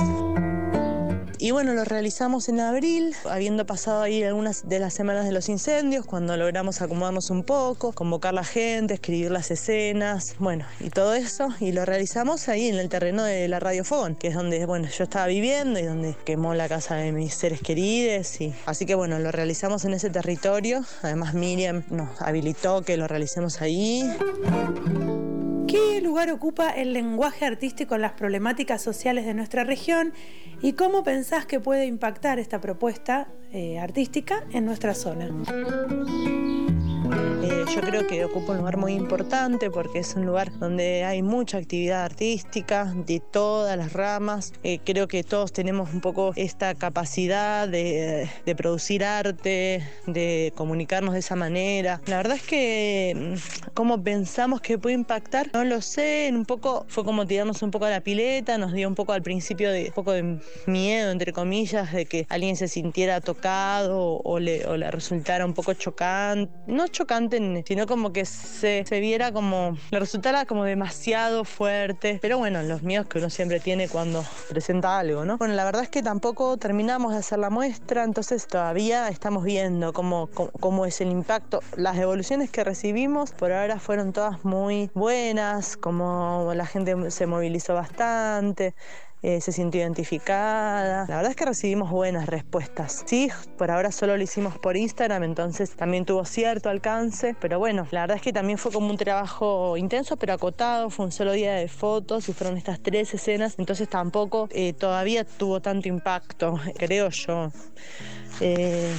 Y bueno, lo realizamos en abril, habiendo pasado ahí algunas de las semanas de los incendios, cuando logramos acomodarnos un poco, convocar la gente, escribir las escenas, bueno, y todo eso. Y lo realizamos ahí en el terreno de la Radio Fogón, que es donde, bueno, yo estaba viviendo y donde quemó la casa de mis seres queridos. Así que bueno, lo realizamos en ese territorio. Además, Miriam nos habilitó que lo realicemos ahí. ¿Qué lugar ocupa el lenguaje artístico en las problemáticas sociales de nuestra región y cómo pensás que puede impactar esta propuesta eh, artística en nuestra zona? Eh, yo creo que ocupa un lugar muy importante porque es un lugar donde hay mucha actividad artística de todas las ramas. Eh, creo que todos tenemos un poco esta capacidad de, producir arte, de comunicarnos de esa manera. La verdad es que mm, cómo pensamos que puede impactar, no lo sé. Un poco fue como tirarnos un poco a la pileta, nos dio un poco al principio de un poco de miedo, entre comillas, de que alguien se sintiera tocado o le, o le resultara un poco chocante. No chocante, sino como que se, se viera como, le resultara como demasiado fuerte. Pero bueno, los miedos que uno siempre tiene cuando presenta algo, ¿no? Bueno, la verdad es que tampoco terminamos de hacer la muestra, entonces todavía estamos viendo cómo, cómo, cómo es el impacto. Las devoluciones que recibimos por ahora fueron todas muy buenas, como la gente se movilizó bastante. Eh, se sintió identificada. La verdad es que recibimos buenas respuestas. Sí, por ahora solo lo hicimos por Instagram, entonces también tuvo cierto alcance, pero bueno, la verdad es que también fue como un trabajo intenso, pero acotado, fue un solo día de fotos y fueron estas tres escenas, entonces tampoco eh, todavía tuvo tanto impacto, creo yo. Eh,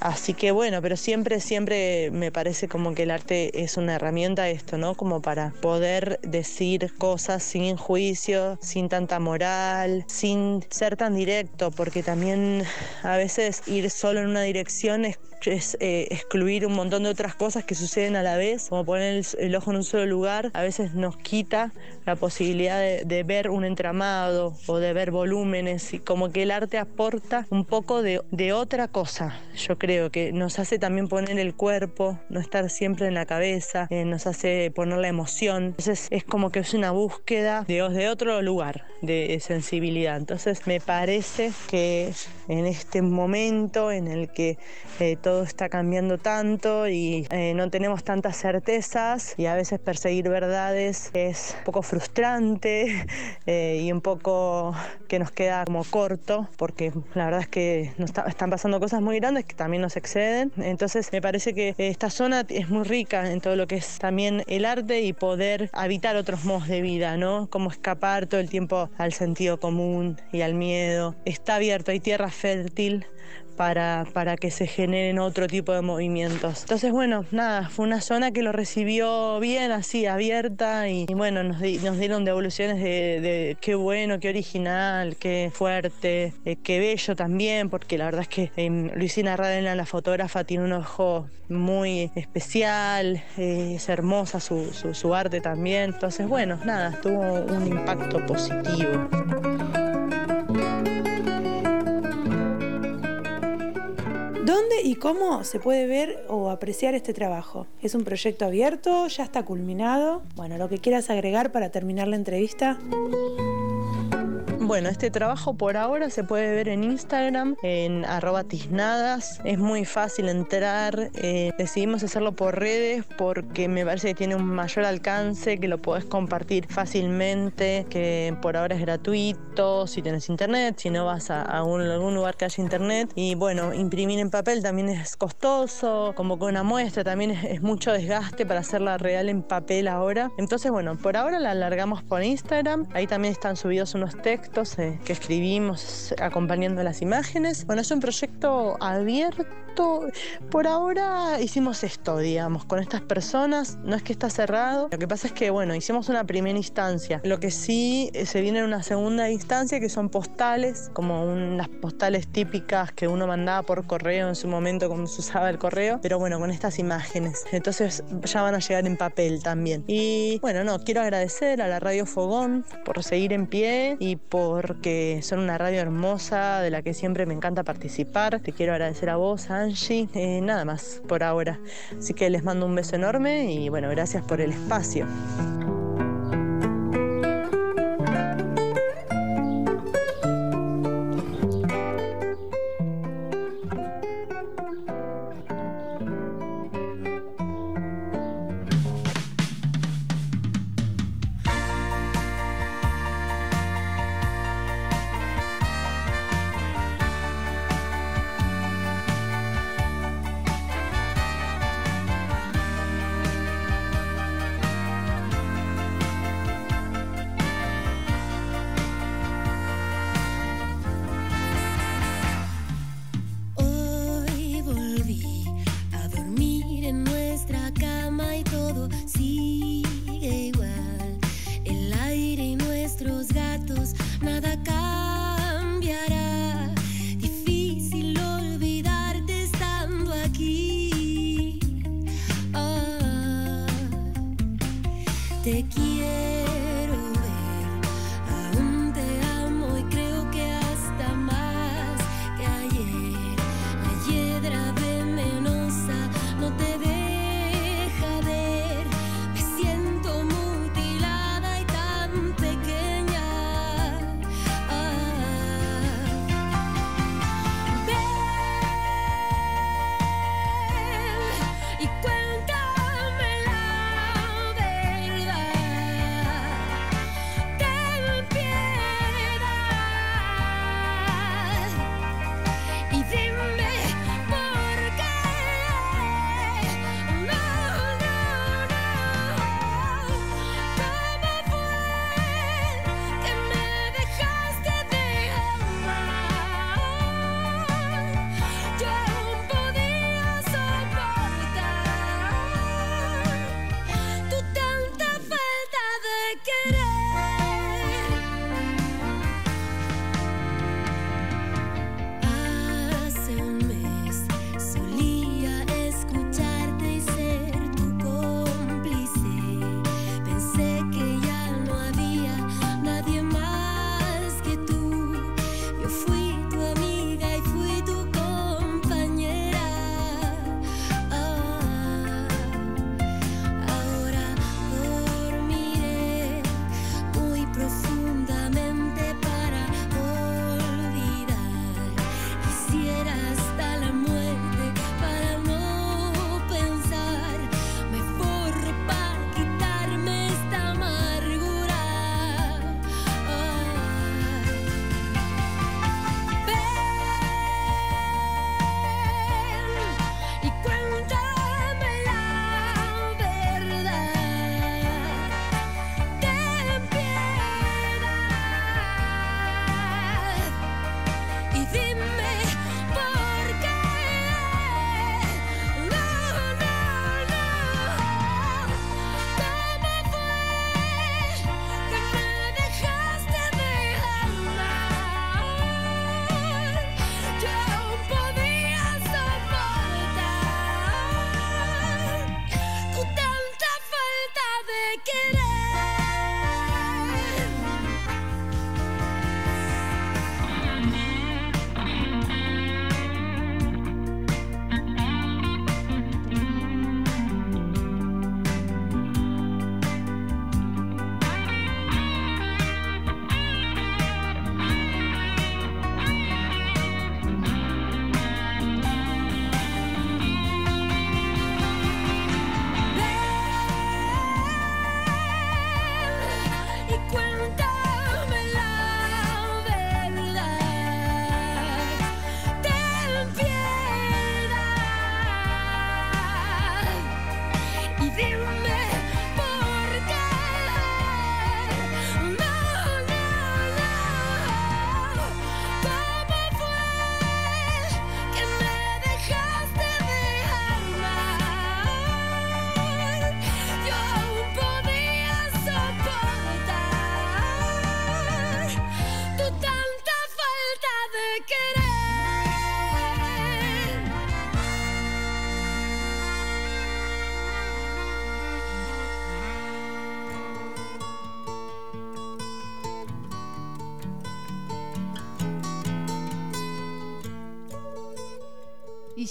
Así que bueno, pero siempre, siempre me parece como que el arte es una herramienta esto, ¿no? Como para poder decir cosas sin juicio, sin tanta moral, sin ser tan directo, porque también a veces ir solo en una dirección es, es eh, excluir un montón de otras cosas que suceden a la vez, como poner el, el ojo en un solo lugar, a veces nos quita la posibilidad de, de, ver un entramado o de ver volúmenes y como que el arte aporta un poco de, de otra cosa, yo creo que nos hace también poner el cuerpo, no estar siempre en la cabeza, eh, nos hace poner la emoción. Entonces es como que es una búsqueda de, de otro lugar de sensibilidad. Entonces me parece que en este momento en el que eh, todo está cambiando tanto y eh, no tenemos tantas certezas y a veces perseguir verdades es un poco frustrante eh, y un poco que nos queda como corto porque la verdad es que nos están pasando cosas muy grandes que también nos exceden. Entonces me parece que esta zona es muy rica en todo lo que es también el arte y poder habitar otros modos de vida, ¿no? Como escapar todo el tiempo al sentido común y al miedo. Está abierto, hay tierra fértil para, para, que se generen otro tipo de movimientos. Entonces, bueno, nada, fue una zona que lo recibió bien, así, abierta, y, bueno, nos, di, nos, dieron devoluciones de, qué bueno, qué original, qué fuerte, eh, qué bello también, porque la verdad es que eh, Luisina Radena, la fotógrafa, tiene un ojo muy especial, eh, es hermosa su, su arte también. Entonces, bueno, nada, tuvo un impacto positivo. ¿Dónde y cómo se puede ver o apreciar este trabajo? ¿Es un proyecto abierto? ¿Ya está culminado? Bueno, lo que quieras agregar para terminar la entrevista. Bueno, este trabajo por ahora se puede ver en Instagram, en arroba tiznadas. Es muy fácil entrar. eh, decidimos hacerlo por redes porque me parece que tiene un mayor alcance, que lo podés compartir fácilmente, que por ahora es gratuito, si tenés internet, si no vas a, algún lugar que haya internet. Y bueno, imprimir en papel también es costoso, como con una muestra también es mucho desgaste para hacerla real en papel ahora. Entonces, bueno, por ahora la alargamos por Instagram. Ahí también están subidos unos textos eh, que escribimos acompañando las imágenes. Bueno, es un proyecto abierto. Por ahora hicimos esto, digamos, con estas personas. No es que está cerrado. Lo que pasa es que, bueno, hicimos una primera instancia. Lo que sí eh, se viene en una segunda instancia, que son postales, como unas postales típicas que uno mandaba por correo en su momento, como se usaba el correo, pero bueno, con estas imágenes. Entonces ya van a llegar en papel también. Y bueno, no, quiero agradecer a la Radio Fogón por seguir en pie y porque son una radio hermosa de la que siempre me encanta participar. Te quiero agradecer a vos, Angie. Eh, nada más por ahora. Así que les mando un beso enorme y bueno, gracias por el espacio.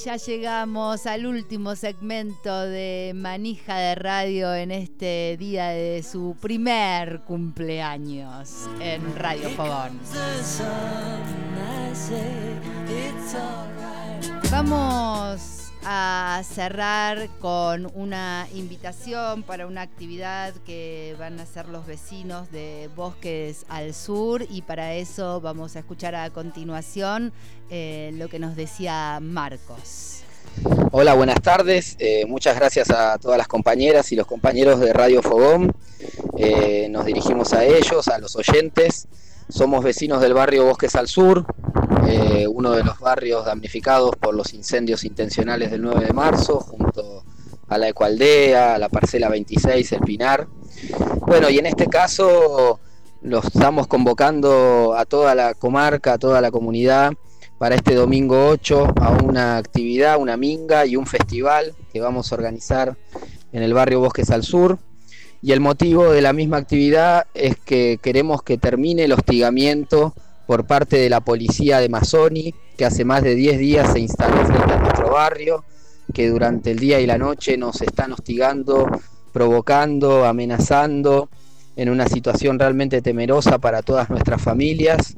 Ya llegamos al último segmento de Manija de Radio en este día de su primer cumpleaños en Radio Fogón. Vamos a cerrar con una invitación para una actividad que van a hacer los vecinos de Bosques al Sur y para eso vamos a escuchar a continuación eh, lo que nos decía Marcos. Hola, buenas tardes. Eh, muchas gracias a todas las compañeras y los compañeros de Radio Fogón. Eh, nos dirigimos a ellos, a los oyentes. Somos vecinos del barrio Bosques al Sur, eh, uno de los barrios damnificados por los incendios intencionales del 9 de marzo, junto a la Ecualdea, a la parcela 26, el Pinar. Bueno, y en este caso los estamos convocando a toda la comarca, a toda la comunidad, para este domingo 8 a una actividad, una minga y un festival que vamos a organizar en el barrio Bosques al Sur. Y el motivo de la misma actividad es que queremos que termine el hostigamiento por parte de la policía de Masoni, que hace más de 10 días se instaló frente a nuestro barrio, que durante el día y la noche nos están hostigando, provocando, amenazando, en una situación realmente temerosa para todas nuestras familias.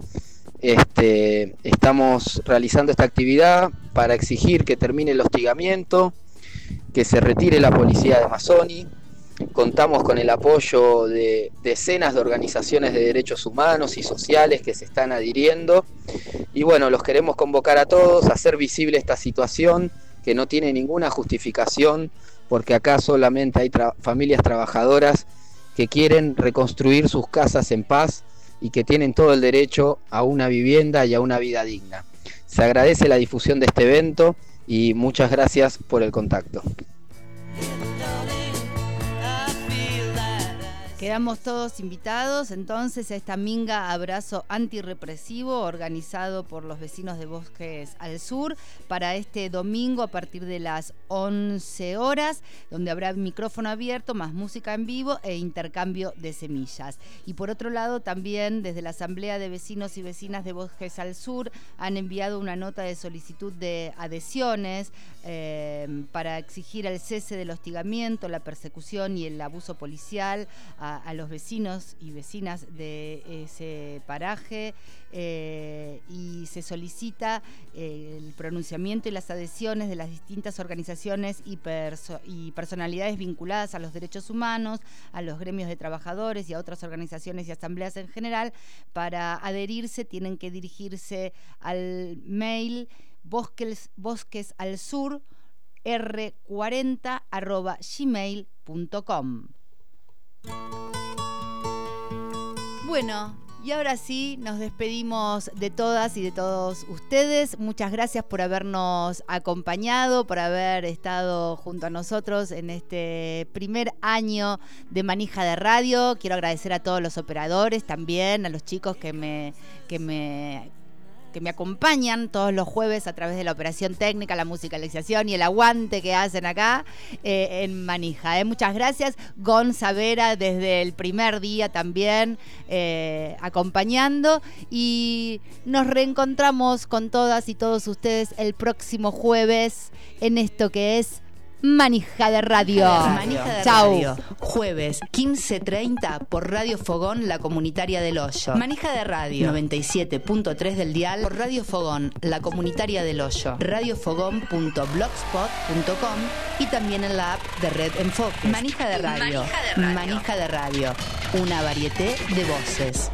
Este, estamos realizando esta actividad para exigir que termine el hostigamiento, que se retire la policía de Masoni. Contamos con el apoyo de decenas de organizaciones de derechos humanos y sociales que se están adhiriendo. Y bueno, los queremos convocar a todos a hacer visible esta situación que no tiene ninguna justificación, porque acá solamente hay familias trabajadoras que quieren reconstruir sus casas en paz y que tienen todo el derecho a una vivienda y a una vida digna. Se agradece la difusión de este evento y muchas gracias por el contacto. Quedamos todos invitados entonces a esta minga abrazo antirrepresivo organizado por los vecinos de Bosques al Sur para este domingo a partir de las 11 horas, donde habrá micrófono abierto, más música en vivo e intercambio de semillas. Y por otro lado, también desde la Asamblea de Vecinos y Vecinas de Bosques al Sur han enviado una nota de solicitud de adhesiones eh, para exigir el cese del hostigamiento, la persecución y el abuso policial a, los vecinos y vecinas de ese paraje eh, y se solicita eh, el pronunciamiento y las adhesiones de las distintas organizaciones y personalidades vinculadas a los derechos humanos, a los gremios de trabajadores y a otras organizaciones y asambleas en general. Para adherirse tienen que dirigirse al mail bosques, al sur r40 arroba gmail.com. Bueno, y ahora sí, nos despedimos de todas y de todos ustedes. Muchas gracias por habernos acompañado, por haber estado junto a nosotros en este primer año de Manija de Radio. Quiero agradecer a todos los operadores también, a los chicos que me, que me que me acompañan todos los jueves a través de la operación técnica, la musicalización y el aguante que hacen acá eh, en Manija. ¿eh? Muchas gracias. Gonza Vera desde el primer día también eh, acompañando y nos reencontramos con todas y todos ustedes el próximo jueves en esto que es Manija de Radio. Manija de Chau. Radio. Jueves 15.30 por Radio Fogón, la comunitaria del Hoyo. Manija de Radio 97.3 del dial por Radio Fogón, la comunitaria del Hoyo. Radiofogón.blogspot.com y también en la app de Red Enfoque. Manija de Radio. Manija de Radio. Manija de Radio. Una varieté de voces.